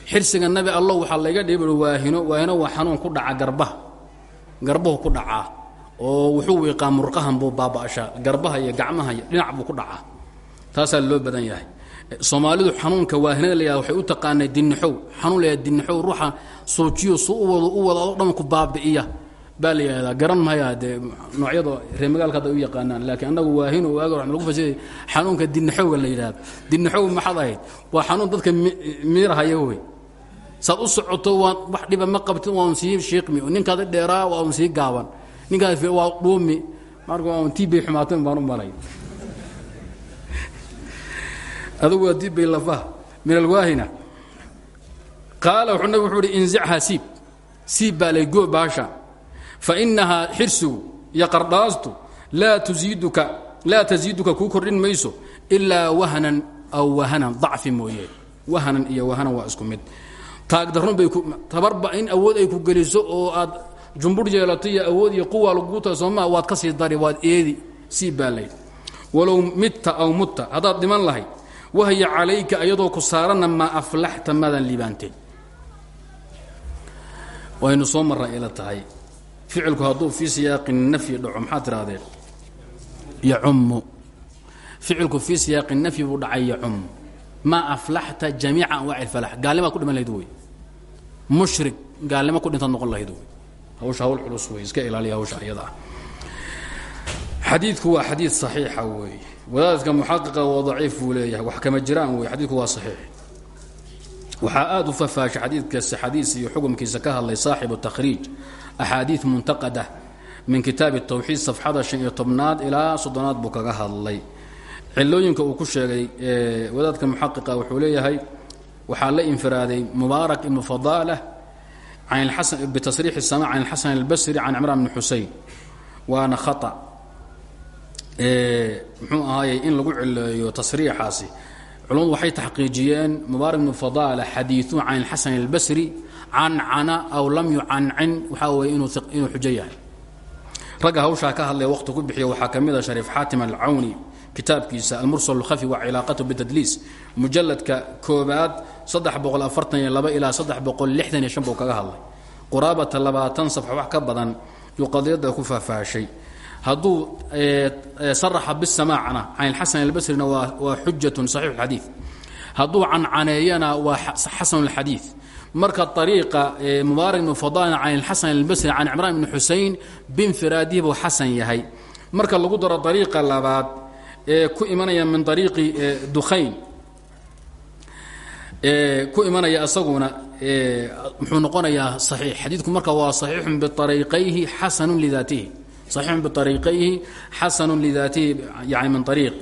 Xirsiga nabi allow waxaa layga dhigay bui waahino waahino waa xanuun ku dhaca garbaha. Garbuhu ku dhacaa oo wuxuu wiiqaa murqahan buu baaba'ashaa garbaha iyo gacmaha iyo dhinac buu ku dhacaa. Taasaa loo badan yahay. Soomaalidu xanuunka waahinada la yahada waxay u taqaanay dinnaxow xanuun la yahada dinnaxow ruuxa soojiyo su u wado u wada dhan ku baabi'iya baa la yidhahdaa garan maya dee noocyada reer magaalka hadda u yaqaanaan. Laakiin annagu waahino waaga wa lagu fasiray xanuunka dinnaxowga la yidhahdo dinnaxow maxaad ahayd? Waa xanuun dadka miirahaya wey saad u socoto waan wax dhiba ma qabtin waan sii shiiqmi ninkaad dheeraa waa un sii gaaban. Ninkaad waa dhuumi. Marka waa un tiibay xumaatay baan u malay. Adugu waa tiibbay lafaha. Min alwaahina. Qaala wuxuu nabig wuxuu uhi inzichaa siib. Siib baa lay goo baasha fa innahaa xirsigu iyo qardhaastu laa tasiiduka kuu kordhin mayso ilaa wahnan aw wahanan dacfi mooye wahanan iyo wahanan waa isku mid taagdarrun bay tabarba in awood ay ku geliso oo aad jumbur yeelato iyo awood iyo quwa lagu tahay soomaa waad ka sii dari waad eedi sii baa laydhi walow midta aw mutta haddaad dhiman lahayd wahya calayka ayadoo ku saaranna maa aflaxta maadan liibaanteen ficilku hadduu fii siyaaqi nafyi dhaco maxaad tirahdeen? Yacummu. Ficilku fii siyaaqi nafyi buu dhacay yacummu. Maa aflaxta jamiica anwaaci alfalax gaalnimaad ku dhiman lahayd wey. Mushrik gaalnimo ku dhintaad noqon lahayd wey. Hawsha hawl culus wey iska ilaaliya hawsha ayada ah xadiidku waa xadiid saxiixa weeye wadaadka muxaqiqa waa daciif buu leeyahay. Wax kama jiraan wey xadiidku waa saxiix. Waxaa aada u fafaashay xadiidka sixadiis iyo xukumkiisa ka hadlay saaxibu takhriij axaadii muntaqada min kitaabi tawxiid safxada shan iyo tobnaad ilaa soddonaad buu kaga hadlay cilooyinka uu ku sheegay wadaadka muxaqiqa wuxuu leeyahay waxaa la infiraaday mubaarak ibnu fadaalah bitasriixi sama can alxasan albasri can cimraan bni xusein waana khata muxuu ahaaye in lagu cileeyo tasriixaasi culumadu waxay taxqiijiyeen mubaarak ibnu fadaala xadiiuhu can alxasan albasri cancana aw lam yucancin waxaa weeye inuu xujo yahay ragga hawshaa ka hadlaya waqti ku bixiya waxaa ka mid a shariif xaatim alcawni kitaabkiisa almursal اlkhafi wa cilaaqatu bitadliis mujaladka koobaad ilaa buu kaga hadlay quraabata labaatan safxa wax ka badan yuu qadiyadda ku faahfaashay hadduu saraxa bisamacna can ilxasan albasrina waa xujatun saxiix اlxadiid hadduu cancaneeyana waa xasan اlxadiid marka ariiqa e, mubaarak ibn fadalin can ilxasan albasri can cimraan ibni xusein binfiraadihi buu xasan yahay. Marka lagu daro ariiqa labaad ee ku imanaya min ariiqi e, dukhayn. E, ku imanaya isaguna muxuu noqonayaa saxiix. Xadiidku marka waa saxiixun biariiqayhi xasanun lidaatihi saxiixun biariiqayhi xasanun lidaatihi yani min ariiq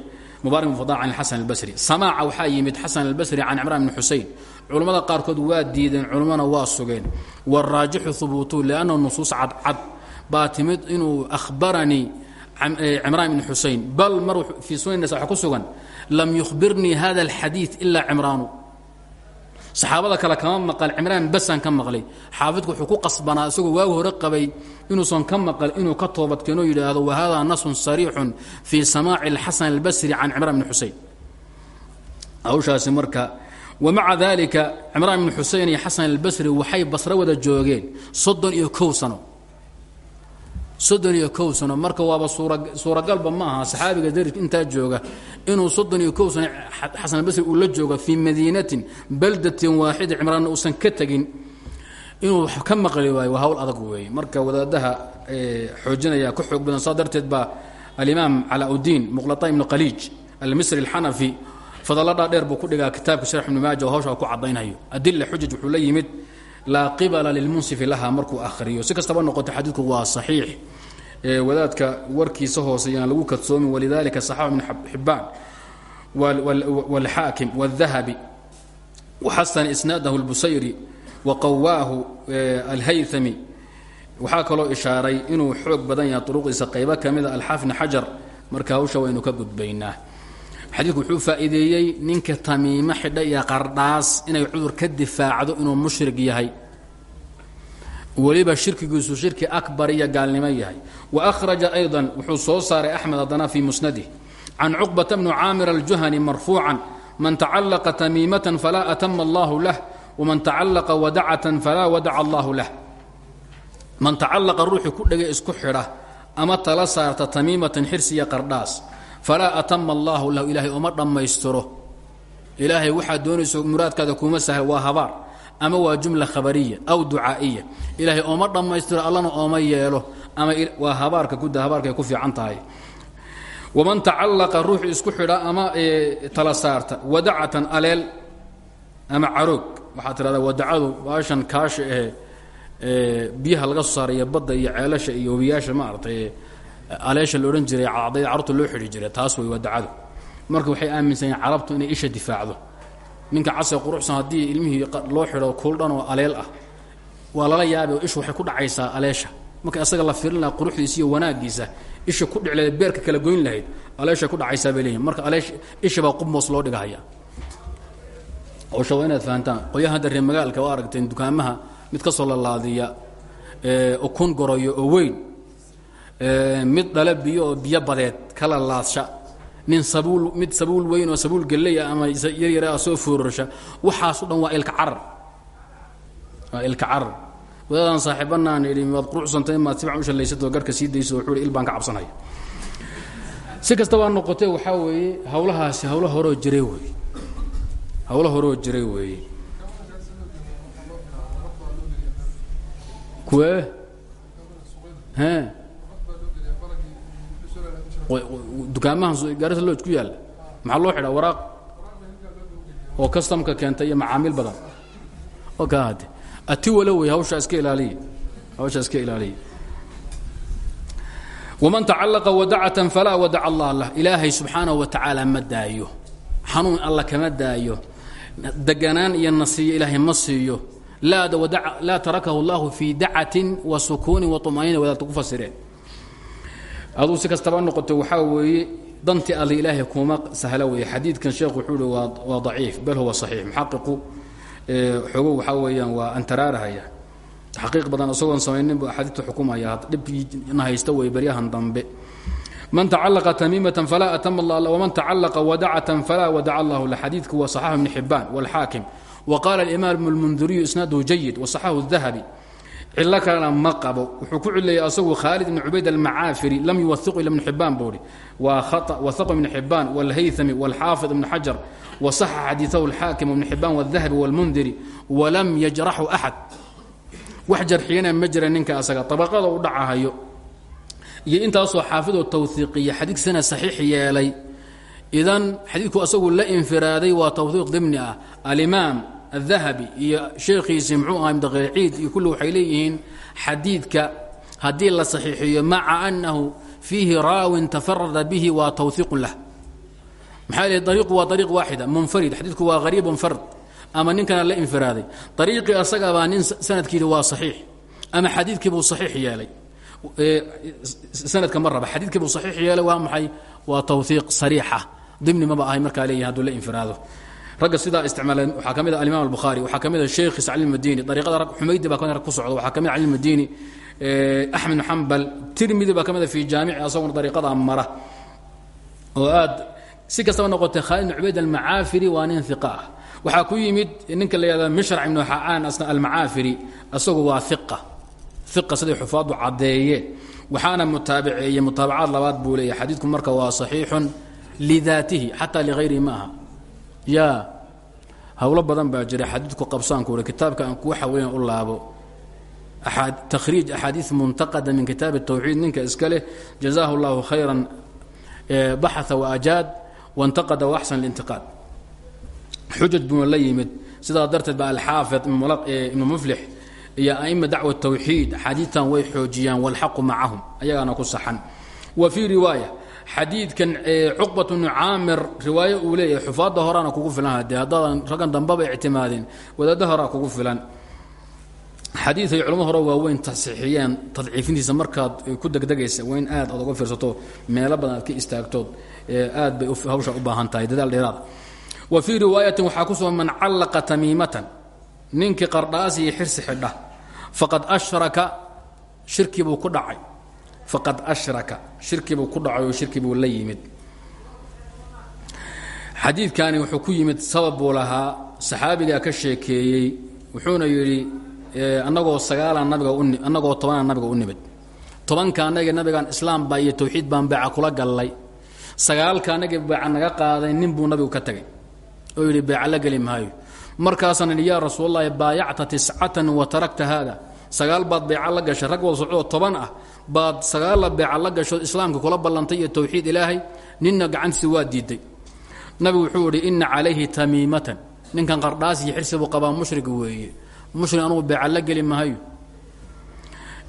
mubaarak ibn fadal can ilxasan albasri. Samaaca waxaa yimid xasan albasri can cimraan ibni xusein culammada qaarkood waa diideen culammana waa sugeen wاraajixu hubuutu lannahu nusuus cadcad baa timid inuu ahbaranii cimraan bni xusein bal mar fii sunanasa waa ku sugan lam yukhbirnii hada اlxadiiث ila cimraanu saxaabada kale kama maqal cimraan basaan ka maqlay xaafidku wuxuu ku qasbanaa isagoo waagi hore qabay inuusan ka maqal inuu ka toobadkeeno yidhaahdo wahada nasun sariixun fii samaaci اlxasan اlbasri can cimraan bni xusein hawshaasi marka wamaca dalika cimraan bni xusein iyo xasan albasri waxay basro wada joogeen soddon iyo kow sano. Soddon marka waaba suuragalba ma aha saxaabiga daris intaa jooga inuu soddon iyo kow sano xasan uu la joogo fii madiinatin baldatin waaxida cimraanna uusan ka tegin inuu ka maqli waayo waa hawl adag weeye. Marka wadaadaha xoojinaya ku xoog badan saa darteed baa alimaam calaa-udiin muqlata ibnu qaliij almisri alxanafi fadalla dhaadheer buu ku dhigaa kitaabka sharx ibnu maaja oo hawshaa ku caddaynhayo adila xujaj wuxuu la yimid laa qibala lilmunsifi laha markuu akhriyo si kastaba noqoto xadiidku waa saxiix wadaadka warkiisa hoose yaan lagu kadsoomin walidalika saxaaba ibn xibbaan wاlxaakim wالdahabi waxasana isnaadahu اlbusayri waqawaahu alhaythami waxaa kaloo ishaaray inuu xoog badan yahay uruqdiisa qaybo ka mida alxaafin xajar marka hawsha waynu ka gudbaynaa xadiidku wuxuu faa'iideeyey ninka tamiimo xidha iyo qardhaas inay cudur ka difaacdo inuu mushrig yahay. Weliba shirkigiisu shirki akbar iyo gaalnimo yahay. Wa akhraja ayضa wuxuu soo saaray axmed haddana fii musnadih can cuqbata bni caamir aljuhani marfuucan man tacallaqa tamiimatan falaa atama allahu lah waman tacallaqa wadacatan falaa wadaca allahu lah. Man tacallaqa ruuxii ku dhegay isku xidha ama tala saarta tamiimatan xirsiya qardhaas falaa atama allaahu lahu ilaahay uma dhammaystiro. Ilaahay waxaad doonayso muraadkaada kuma sahla waa habaar ama waa jumla khabariya aw ducaa'iya. Ilaahay ooma dhammaystiro allana ooma yeelo ama waa habaarka kuda habaarkaay ku fiican tahay. Waman tacallaqa ruuxu isku xidha ama tala saarta wadacatan ama caroog. Waxaad tidhahdaa wadacadu baashan kaasha ahe biyaha laga soo saaraya badda iyo ceelasha iyo webiyaasha maaragtay aleesha la odhan jiray cadayda carurta loo xidhi jiray taas wey wadacadu. Marka waxay aaminsan yihiin carabtu inay isha difaacdo. Ninka casee quruxsan haddii ilmihii loo xidho kuuldhan oo aleel ah. Waa lala yaabay oo waxay ku dhacaysaa aleesha. Marka asaga la firin lahaa quruxdiisa iyo wanaagiisa isha ku lahayd beerka kala goyn lahayd aleeshay ku dhacaysaa bay leeyihiin marka aleesh isha baa qubmoos loo dhigahaya. Hawsha waa inaad fahantaan. Qoyaha hadda reer magaalka waa aragteen dukaamaha mid ka soo lalaadiya ukun goroyo oo weyn mid dhale biyo biyo badeed kala laadsha nin sabuul mid sabuul weyn oo sabuul gelleya ama yaryara soo foorasha waxaaso dhan waa ilka carar waa ilka carar wadaadaan saaxiibanaan idhi waad quruxsantay maad si fiican u shallaysatoo garhka sii dayso wuxuu il baan ka cabsanaya. Si kastaba noqotee waxaa weeye hawlahaasi hawlo horoo jiray weeye. Hawlo horoo jiray weeye. Kuwee? He dukaamahan gaarisa loo ku yaalla maxaa loo xidhaa? Waraaq. Oo customka keenta iyo macaamiil badan. Oo kaa hadde ati walo wey hawshaa iska ilaaliya hawshaa iska ilaaliya waman tacallaqa wadacatan falaa wadaca allah lah. Ilaahay subxaanahu wa tacaala ma daayo. Xanuun kama daayo. Deganaan iyo nasiyo ilaahay ma siiyo. Laa tarakahu اllahu fii dacatin wa sukuunin wa طumaaniina wadaadta ku aduu si kastaba noqoto waxaa weeye danti alle ilaahay kuma sahla weeye xadiidkan sheekhu wuxuu hi waa daciif bal huwa صaxiix muxaqiqu xoogo waxaa weeyaan waa antaraarahaya taxqiiq badan isagoon samaynin bu axaadiidta xukumaya dhibna haysta wey baryahan dambe man tacalaqa tamiimatan falaa atama allah waman tacalaqa wadacatan falaa wadaca allahu la xadiidku waa صaxaxu ibni xibaan wاlxaakim wqaala alimaam اlmundiriyu isnaaduhu jayid waصaxahu الdahabi cilo kalena ma qabo wuxuu ku cileeyey asagu khaalid ibn cubayd almacaafiri lam yuwaiqu ila ibn xibaan buu hi waa waثaqu ibn xibaan wاlhayثami wاlxaafid ibn xajar waصaxa xadiiثahu اlxaakim ibn xibaan wالdahabi wاlmundiri walam yajraxu axad wax jarxiyana ma jira ninka asaga طabaqada u dhacahayo iyo intaasoo xaafidoo tawhiiqiya xadiiksana saxiix yeelay idan xadiidku asagu la infiraaday waa tawhiiq dimni ah alimaam الdahabi iyo sheekhiisii mxuu aha mdaqciid iyo kulli waxay leeyihiin xadiidka haddii la saxiixiyo maca أnahu fiihi raawin tafarada bihi waa tawhiiqu lah maxaa l ariiqu waa ariiq waaxida munfarid xadiidku waa hariibun fard ama ninkana la infiraaday ariiqii asagabaa nin sanadkiidi waa saxiix ama xadiidkii buu saxiix yeelay sanadka ma raba xadiidkii buu saxiix yeelay waa maxay waa tawhiiq sariixa dimni maba ahay markaa leeyahi haduu la infiraado ragga sidaa isticmaaleen waxaa ka mid a alimaam albukhaari waxaa ka mid a sheekhiis cali madini ariiqada rag xumaydi baa ka mid rag ku socda waxaa ka mid cali madini axmed bn xambal tirmidi baa ka mid a fi jaamici asaguna ariiqadaa mara. Oo aad si kastaba noqotay khaalid bn cubayd almacaafiri waa nin iqa ah. Waxaa ku yimid ninka la yihahda mishrac ibnu xaan asna almacaafiri asagu waa iqa iqa siday xufaadu caddeeyeen waxaana mutaabiceeye mutaabacaad labaad buu leeyahy xadiidku marka waa saxiixun lidaatihi xataa ligayrihi ma aha ya hawlo badan baa jira xadiidku qabsaanku ui kitaabka aan kuu xaweyn u laabo takhriij axaadiid muntaqada min kitaab الtawxiid ninka iska leh jazaahu اllahu khayra baxaa waajaad wاntaqada waaxsan اlintiqaad xujaj buuna la yimid sidaa darteed ba alxaafid ibnu muflix iyo aima dacwa tawxiid axaadiidtan way xoojiyaan wاlxaqu macahum ayagaana ku saxan wa fii riwaaya xadiidkan cuqbat bnu caamir riwaayo uu leeyahay xufaadda horaana kugu filan hadee haddaadan raggan dambaba ictimaadin wadaadda horaa kugu filan. Xadiid ay culamada hore waaweyn tasxiixiyeen tadciifintiisa markaad ku degdegaysa waa aad aad uga fiirsato meelo badan aad ka istaagtood aad bay hawsha u baahan tahay dadaal dheeraada wa fii riwaayatin waxaa ku sugan man callaqa tamiimatan ninkii qardhaas xirsi xidha faqad ashraka shirki buu ku dhacay faqad ashraka shirki buu ku dhacay oo shirki buu la yimid. Xadiidkani wuxuu ku yimid sabab buu lahaa saxaabigaa ka sheekeeyey wuxuuna yidhi annagoo sagaalaan nabiga annagoo tobanaan nabiga u nimid. Tobanka annaga nabigaan islaam baa iyo tawxiid baan beeca kula gallay. Sagaalka annagii beeca naga qaaday nin buu nabigu ka tegay. Oo yidhi beeca la geli maayo. Markaasaan idhi yaa rasuulalahi baayacta tiscatan wa tarakta haada. Sagaal baad beeca la gashay rag wada socdoo toban ah baad sagaalla beeca la gasho islaamka kula ballantay iyo tawxiid ilaahay ninna gacantiisi waa diiday. Nabigu wuxuu idhi inna calayhi tamiimatan. Ninkan qardhaas iyo xirsi buu qabaa mushrig weeye. Mushrig anugu beeca la geli mahayo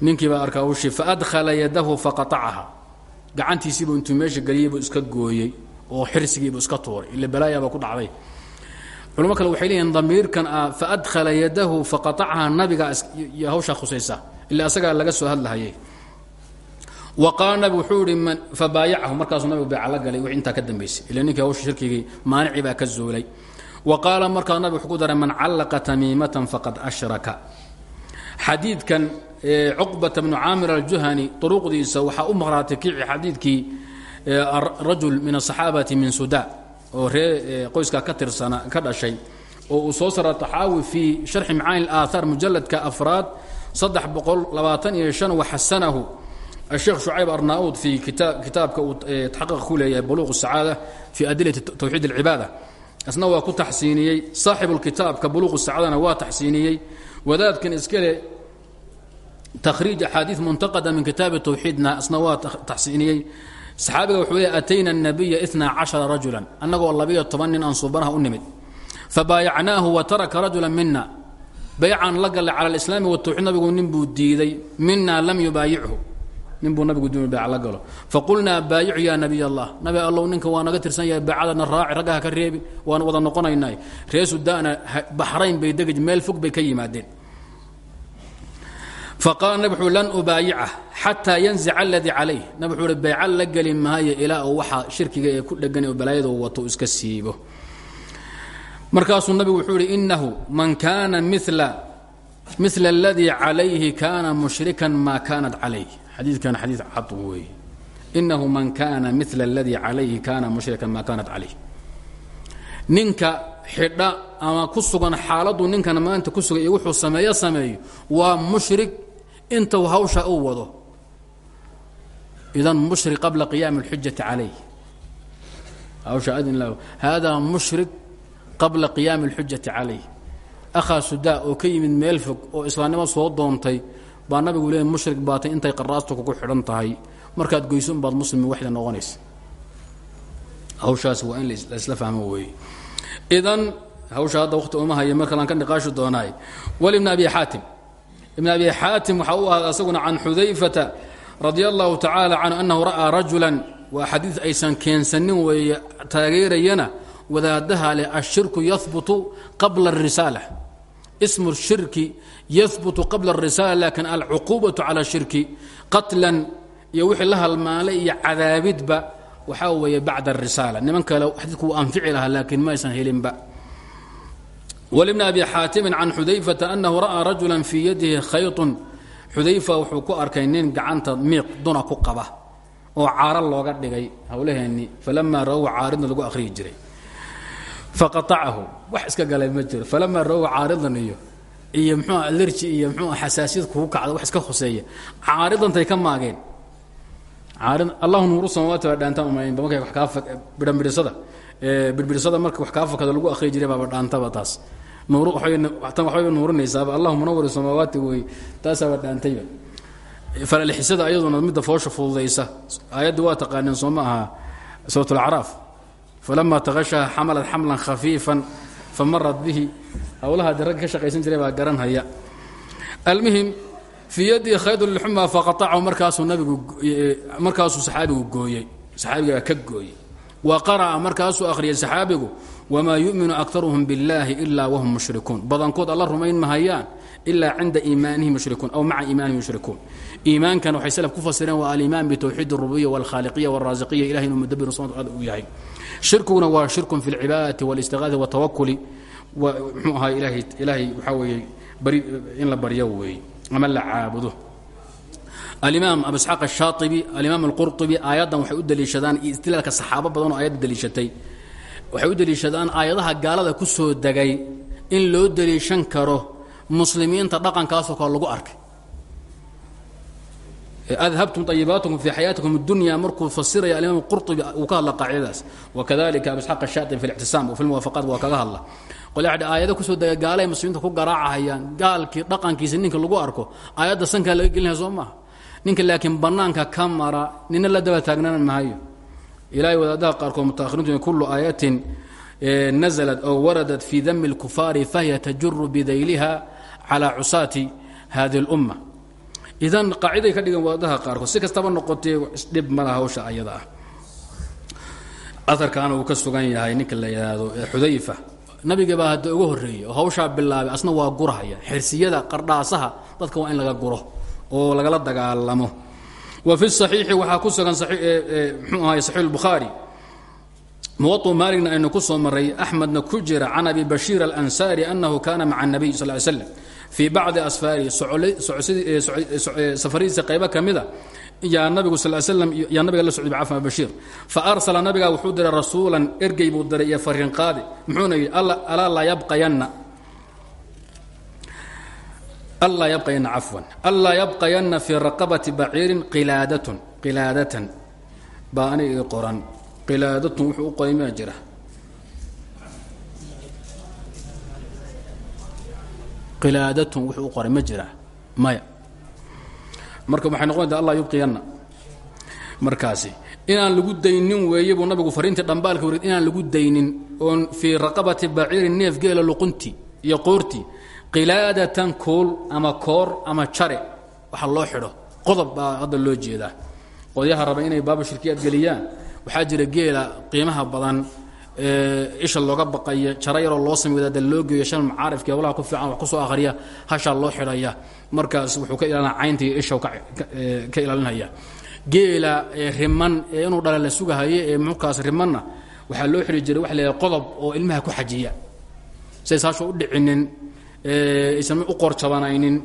ninkii baa arkaa ushi faadkhala yadahu faqatacaha gacantiisiibuu intuu meesha geliyey iska gooyey oo xirsigiibuu iska tuuray ila balaayaabaa ku dhacday. Culamo kale waxay leeyihiin damiirkan ah faadkhala yadahu faqatacaha nabiga hawshaa khusaysa ila asagaa laga soo hadlahayay wa qaala nabigu wuxuu ihi fabaayacahu markaasuu nabigu beeca la galay wixii intaa ka dambaysay ila ninkii hawsha shirkigii maanicii baa ka zuulay wa qaala markaa nabigu wuxuu ku man callaqa tamiimatan faqad ashraka xadiidkan cuqbata bnu caamir aljuhani duruqdiisa waxaa u maqraatay kici xadiidkii rajul min asaxaabati min suda oo ree qoyskaa ka tirsana ka dhashay oo uu soo sara taxaawi fii sharxi macaani اlaaahaar mujaladka afraad saddex boqol labaatan iyo shan الشheekh شhucayb arnaud fii kitaabka uu taxaqiq ku leeyahay buluq الsacaada fii adilati tawxiid اlcibaada isna waa ku taxsiiniyey saaxibu kitaabka buluq الsacaadana waa taxsiiniyey wadaadkan iskale تkhriiج axaadiiث muntaqada min kitaabi tawxiidna isna waa taxsiiniyey saxaabiga wuxuu leey atayna الnabiya ina caشhara rajula annagoo labiyo toban nin aan suubanaha u nimid fabaayacnaahu wataraka rajula mina baycan la gallay cala اlislaami wالtawxiid nabigu nin buu diiday mina lam yubaayichu nin buu nabigu diinu beec la galo faqulnaa baayicu yaa nabiy allah nabi allow ninka waa naga tirsan yahay beecadana raaci raggaha ka reebin waan wada noqonaynaa ree sudaana baxrayn bay degaj meel fog bay ka yimaadeen. Faqaala nabi wuxuu lan ubaayicah xataa yanzica aladii calayh nabi wuxuu uhi beeca la geli maayo ilaa uu waxa shirkiga ee ku dhegan oo balaayada wato iska siibo. Markaasuu nabigu wuxuu ihi inahu man kaana mila mila aladii calayhi kaana mushrikan maa kaanat calayh xadiidkan xadiid cad weeye. Inahu man kaana mila aladii calayhi kaana mushrikan maa kaanat calayh ninka xidha ama ku sugan xaaladdu ninkan maanta ku sugan iyo wuxuu sameeyo sameeyo. Waa mushrik intuu hawsha u wado. Idan mushrik qabla qiyaami اlxujati calayh hawsha adin haadaa mushrik qabla qiyaami اlxujati calayh akhaa sudaa oo ka yimid meel fog oo islaamnimo soo doontay baa nabigu leey mushrik baatay intay qaraastu kugu xidhan tahay. Markaad goyso unbaad muslimi waxda noqonaysa. Hawshaas waa in laisla fahmo weeye. Idan hawsha hadda waqti uma haya mar kalaan ka niqaashi doonaay. Walibn abi xaatim ibn abi xaatim waxaa u asaguna can xudayfata radia allahu tacaala annahu ra'aa rajulan. Waa xadiid aysan keensanin weeye taageerayana wadaadaha leh ashirku yahbutu qabla الrisaala ismu shirki yahbutu qabla الrisaala lakin alcuquubaةu cala shirki qatlan iyo wixii la halmaalay iyo cadaabidba waxaa weeye bacda الrisaala niman kale xadiidku wuu anfici lahaa laakiin ma aysan helinba wlbn abi xaatimin can xudayfata anahu ra'aa rajula fii yadihi khayطun xudayfa wuxuu ku arkay nin gacanta miiq duna ku qaba oo caaro looga dhigay hawlaheenni falamaa rawow caaridna lagu akhriyi jiray faqaacahu wax iska galay ma jiro. Falamaa rawow caaridan iyo iyo mxuu alerji iyo mxuu xasaasiyad kugu kacda wax iska hoseeya caaridantay ka maageen. Caarid allahu nuuru samaawaati baa dhaantaan umaynba markay wax kaa bidhanbidhisada birbidhisada marka wax kaa fakada lagu akhriyi jiray baaba dhaantaba taas. Nuur tan waxbay nuurinaysaaba. Allahu munawir samaawaati wey taasaaba dhaantayba falalxisada ayaduna midda foosha fududaysa aayadda waa taqaaneen soo ma aha. Suurat alacraaf falama takashaha xamalat xamlan khafiifan famarat bihi howlaha de ragga ka shaqaysan jiray baa garanhaya almuhim fii yadii khaydun lxuma faqaacahu markaasuu nabigu markaasuu saxaabigu gooyey saxaabigaa ka gooyey wa qara'a markaasuu akhriyay saxaabigu wamaa yuminu akaruhum biاllaahi ilaa wahum mushrikuun badankood alla rumayn mahayaan ilaa cinda iimaanihim mushrikuun aw maca iimaanihim mushrikuun iimaankan waxay salaf ku fasireen waa alimaan bitowxiid اrububiya wاlkhaaliqiya wاlraasiqiya ilahay inuu mudabir samad uu yahay shirkiguna waa shirkun fi اlcibaadati wاlistiqaadi wاtawakuli mxuu ahaa ilaahay ilaahay waxaa weeye bari in la baryo weeye ama la caabudo alimaam abu isxaaq ashaaibi alimaam alqurطubi aayaddan waxay u daliishadaan iyo istilaalka saxaabo badan oo aayadda daliishatay waxay u daliishadaan aayadaha gaalada ku soo degay in loo daliishan karo muslimiinta dhaqankaasoo kale lagu arkay adhabtum ayibaatkum fi xayaatikum اdunya markuu fasiraya alimaam qurطubi uu ka hadla qaacidadaas wakadalika abu isxaaq ashaaibi fi اlictisaam o fi lmuwaafaqaat waa kaga hadla qolyaxdhi aayado kusoo degay gaalahay muslimiinta ku garaacahayaan gaalkii dhaqankiisa ninka lagu arko aayadda sankaa laga gelinaya soo maaha ninka laakiin bannaanka ka mara nina la daba taagnaan mahayo ilaahay wadaadaha qaarkood mutaahiriintu kullu aayatin naزlat ow waradat fii dami اlkufaari fahiya tajuru bidayliha calى cusaati hadi اlumma idan qaaciday ka dhigan wadaha qaarkood si kastaba noqotee isdhib ma hawsha ayada ah. Aarkaana uu ka sugan yahay ninka la yidhaahdo xudayfa. Nabiga baa hadda uga horreeyey oo bilaabay asna waa gurahaya. Xirsiyada qardhaasaha dadka waa in laga guro oo lagala dagaalamo. Wa fi saxiixi waxaa ku sugan mxuu ahay saxiix bukhaari. Muwaطu maaligna aynu ku soo maray axmedna ku jira can abi bashiir alansaari anahu kana maca nabiy sal l fii bacdi asfaarihi safarihiisa qaybo ka mida yaa nabigu sal slam yaa nabiga la socday bcafan bashiir. Fa arsala nabigaa wuxuu diray rasuulan ergey buu diray iyo fariin qaadi. Muxuuna yidhi alaa laa yabqayanna alaa yabqayanna cafwan. Alaa yabqayanna raqabati baciirin qilaadatun qilaadatan. Baa aniga ii wuxuu u jira qilaadatun wuxuu u qoray ma jira. Maya. Marka waxay noqonaysa allah yubqiyanna. Markaasi inaan lagu daynin weeye buu nabigu fariintii dhambaalka warid inaan lagu daynin oon fii raqabati baciirin neef geela luqunti iyo qoorti qilaadatan kuul ama koor ama jare waxa loo xidho. Qodob baa hadda loo jeedaa. Qodyaha raba inay baaba shirkiyaad geliyaan. Waxaa jira geela qiimaha badan isha looga baqaya jaro yaroo loo samey wadaada loo geeyo shan macaarifki hawlaha ku fiican wax ku soo akhriya hashaa loo xidhaya. Markaas wuxuu ka ilaalina caynta iyo isha ka ilaalinaya. Geela riman ee inuu dhala la sugahaye ee mukaas rimanna waxaa loo xidhi jiray waxa la qodob oo ilmaha ku xajiya. Sidays hasha u dhicinin aysan u qorjabanaynin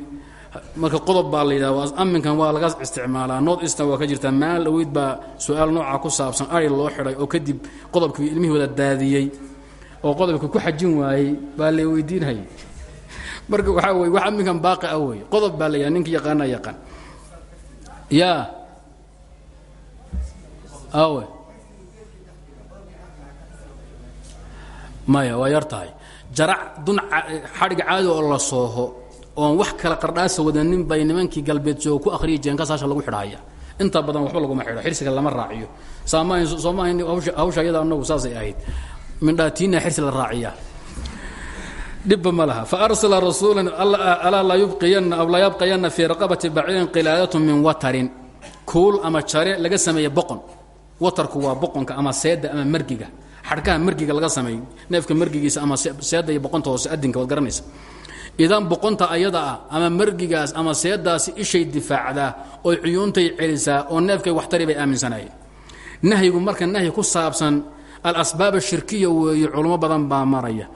marka qodob baa la yidhahda aminkan waa laga isticmaalaa. North eastern waa ka jirtaa. Maal dhaweyd baa su'aal noocaa ku saabsan ari loo xidhay oo kadib qodobkii ilmihii wada daadiyey oo qodobkii ku xajin waayey baa la weydiinhayay marka waxaa weye wax aminkan baaqi ah wey qodob baa la yidhaha ninka yaqaana yaqaan. Yaa. Awe maya waa yar tahay. Jarac dun xadhig caadi oo la sooho oon wax kala qardhaasa wadanin bay nimankii galbeed jooga ku akhriyi jireen kaas hasha lagu xidhahaya inta badan waxba laguma xidho xirsiga lama raaciyo. Saamahan soomahan hawsha iyada anagu saasay ahayd. Mindhaatiina xirsi la raaciya dhibba ma laha. Faarsala rasuula alaa laa yubqiyanna aw laa yabqayanna fii raqabati baciirin qilaadatun min watarin. Kuul ama jare laga sameeye boqon. Watarku waa boqonka ama seeda ama margiga. Xadhkaha margiga laga sameey neefka margigiisa ama seeda iyo boqonta hoose adinka waad garanaysa idan boqonta ayada ah ama margigaas ama seedaasi ishay difaacdaa oo cuyuuntay celisaa oo neefkay waxtari bay aaminsanayeen nahyigu marka nahyi ku saabsan alasbaab ashirkiya weeye culummo badan baa maraya.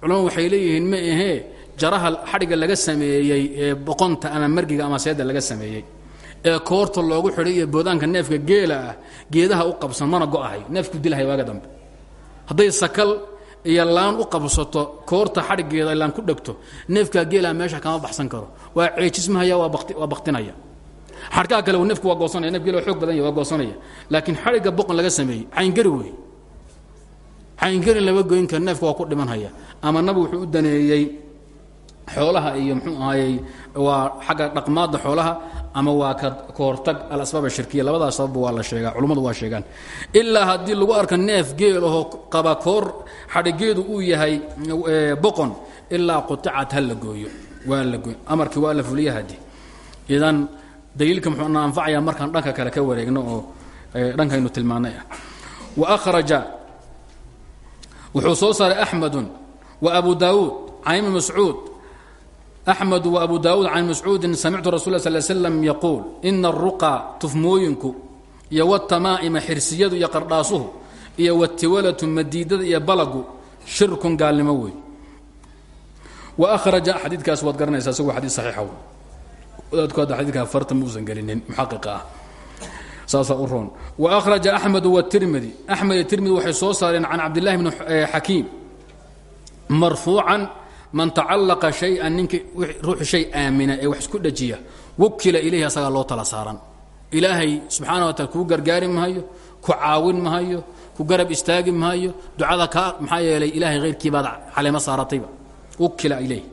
Culummo waxay leeyihiin ma ahee jaraha xadhigga laga sameeyey ee boqonta ama margiga ama seeda laga sameeyey ee koorta loogu xidhay iyo boodaanka neefka geela ah geedaha u qabsan mana go'ahayo neefku dilahay waaga dambe. Hadday sakal iyo laan u qabsato koorta xadhiggeeda laan ku dhegto neefkaa geelaa meesha kama baxsan karo. Waa ceejismahaya waa baktinaya xadhkaa kale neefku waa goosanaya nef geel xoog badan ya waa goosanaya laakiin xadhigga boqon laga sameeyey cayngari wey cayngari lama goyn karo neefka waa ku dhimanhaya. Ama nabigu wuxuu u daneeyey xoolaha iyo mxuu ahayey waa xagga dhaqmaadda xoolaha ama waa ka kahortag alasbaab ashirkiya labadaas sababba waa la sheegaa culummadu waa sheegaan. Ilaa haddii lagu arko neef geel ahoo qaba koor xadhigeedu uu yahay boqon ilaa quticad ha la gooyo waa la gooy amarkii waa la fuliya hadi idan daliilka muxuu na anfacayaa markaan dhanka kale ka wareegno oo dhankaynu tilmaanay ah wa akhraja wuxuu soo saaray axmedun wa abu daawuud can ibni mascuud axmed wa abu daawuud can mascuudin samictu rasul sal slam yaquul ina aruqa tufmooyinku iyo watamaa'ima xirsiyadu iyo qardhaasuhu iyo watiwalatu madiidada iyo balagu shirkun gaalnimo wey wa akhraja xadiidkaas waad garanaysaa isagoo xadiid saxiixa wadaadku hadda xadiidka farta muusan gelinin muxaqiqa ah saasaa u roon wa akhraja axmedu watirmidi axmed iyo tirmidi waxay soo saareen can cabdillahi bni xakiim marfuucan man tacallaqa shay-an ninkii ruuxu shay aamina ee wax isku dhajiya wukila ilayhi asagaa loo tala saaran. Ilaahay subxaana wa taala kuu gargaari mahayo ku caawin mahayo ku garab istaagi mahayo ducada kaa maxaa yeelay ilaahay hayrkiibaad caleemo saaratayba. Wukila ilayh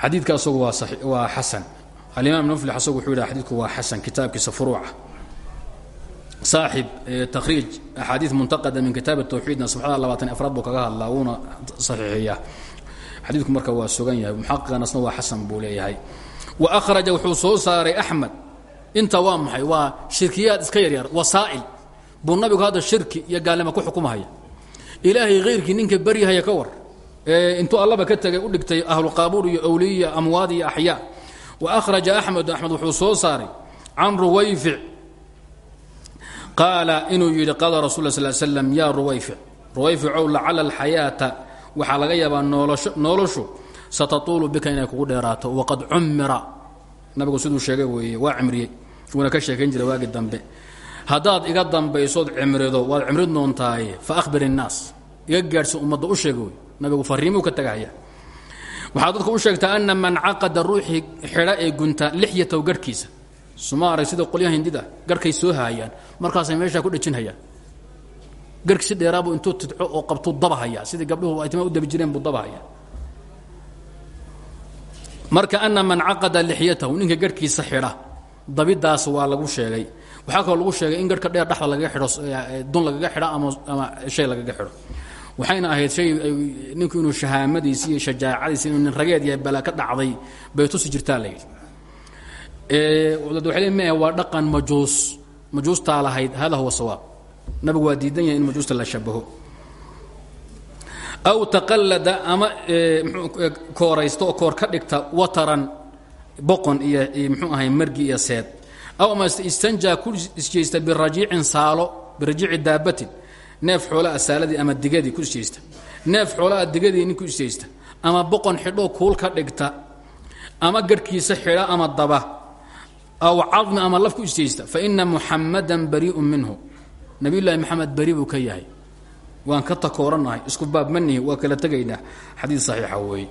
xadiidka asagu waa waa xasan. Alimaam nuflix asagu wuxuu yidhaha xadidku waa xasan kitaabkiisa furuuca. Saaxib takriij axaadiid muntaqada min kitaab tawxiidna sabxada labaatan afraad buu kaga hadlaa wuuna saxiixiyaa xadiidku marka waa sugan yahay muxaqiqanasna waa xasan buu leeyahay. Wa akhraja wuxuu soo saaray axmed. Inta waa maxay? Waa shirkiyaad iska yaryar wasaa'il. Buu nabigu hadda shirki iyo gaalnimo ku xukumahaya ilaahay hayrkii ninka baryahaya ka war ee intuu allaba ka tegay u dhigtay ahlu qaabuur iyo awliya amwaad iyo axyaa. Wa akhraja axmed axmed wuxuu soo saaray can ruwayfic qaala inuu yidhi qaala rasul sl slam yaa ruwayfic ruwayficow lacala alxayaata waxaa laga yaabaa noloshu satatuulu bika inay kugu dheeraato waqad cumira nabigu siduu sheegay weeye waa cimriyey wuuna ka sheekayn jiray waagi dambe. Haddaad iga dambaysood cimrido waad cimrid noontaaye fa ahbir innaas iga gaadhsi ummadda u sheega wey nabigu fariimuu ka tagahaya waxaa dadku u sheegtaa ana man caqada ruuxii xidha ee gunta lixyatow garhkiisa suma arag sida qolyaha hindida garhkay soo haayaan markaasay meeshaa ku dhejinhayaan garhki si dheeraabuu intuu tidco oo qabtuu dabahaya sidii gabdhuhu ay tima u dabi jireen buu dabahaya marka ana man caqada lixyatahu ninka garhkiisa xidha dabidaas waa lagu sheegay. Waxaa kaloo lagu sheegay in garhka dheer dhexda lagaga xidho dun lagaga xidho ama ama shay lagaga xidho. Waxayna ahayd shay ninku inuu shahaamadiisi iyo shajaacadiisi inuu nin rageed yahay bala ka dhacday bay tusi jirtaa la yidhi. Waxay leeyihiin waa dhaqan majuus. Majuustaa lahayd hada huwa sawaab nabigu waa diidan yahay in majuusta la shabaho. Aw taqallada ama kooraysto oo koor ka dhigta wataran boqon iyo mxuu ahay margi iyo seed. Aw ama istanjaa ku isjeysta birajiicin saalo birajiici daabatin. Neef xoolaa saaladii ama digadii ku isjeysta neef xoolaa digadii nin ku isjeysta ama boqon xidhoo kuul ka dhigta. Ama garhkiisa xidha ama daba. Aw cadmi ama laf ku isjeysta fa ina muxamadan barii'un minhu nabiyullaahi maxamed beri buu ka yahay. Waan ka takoorannahay. Isku baab manihi waa kala tegaynaa. Xadiid saxiixa weeye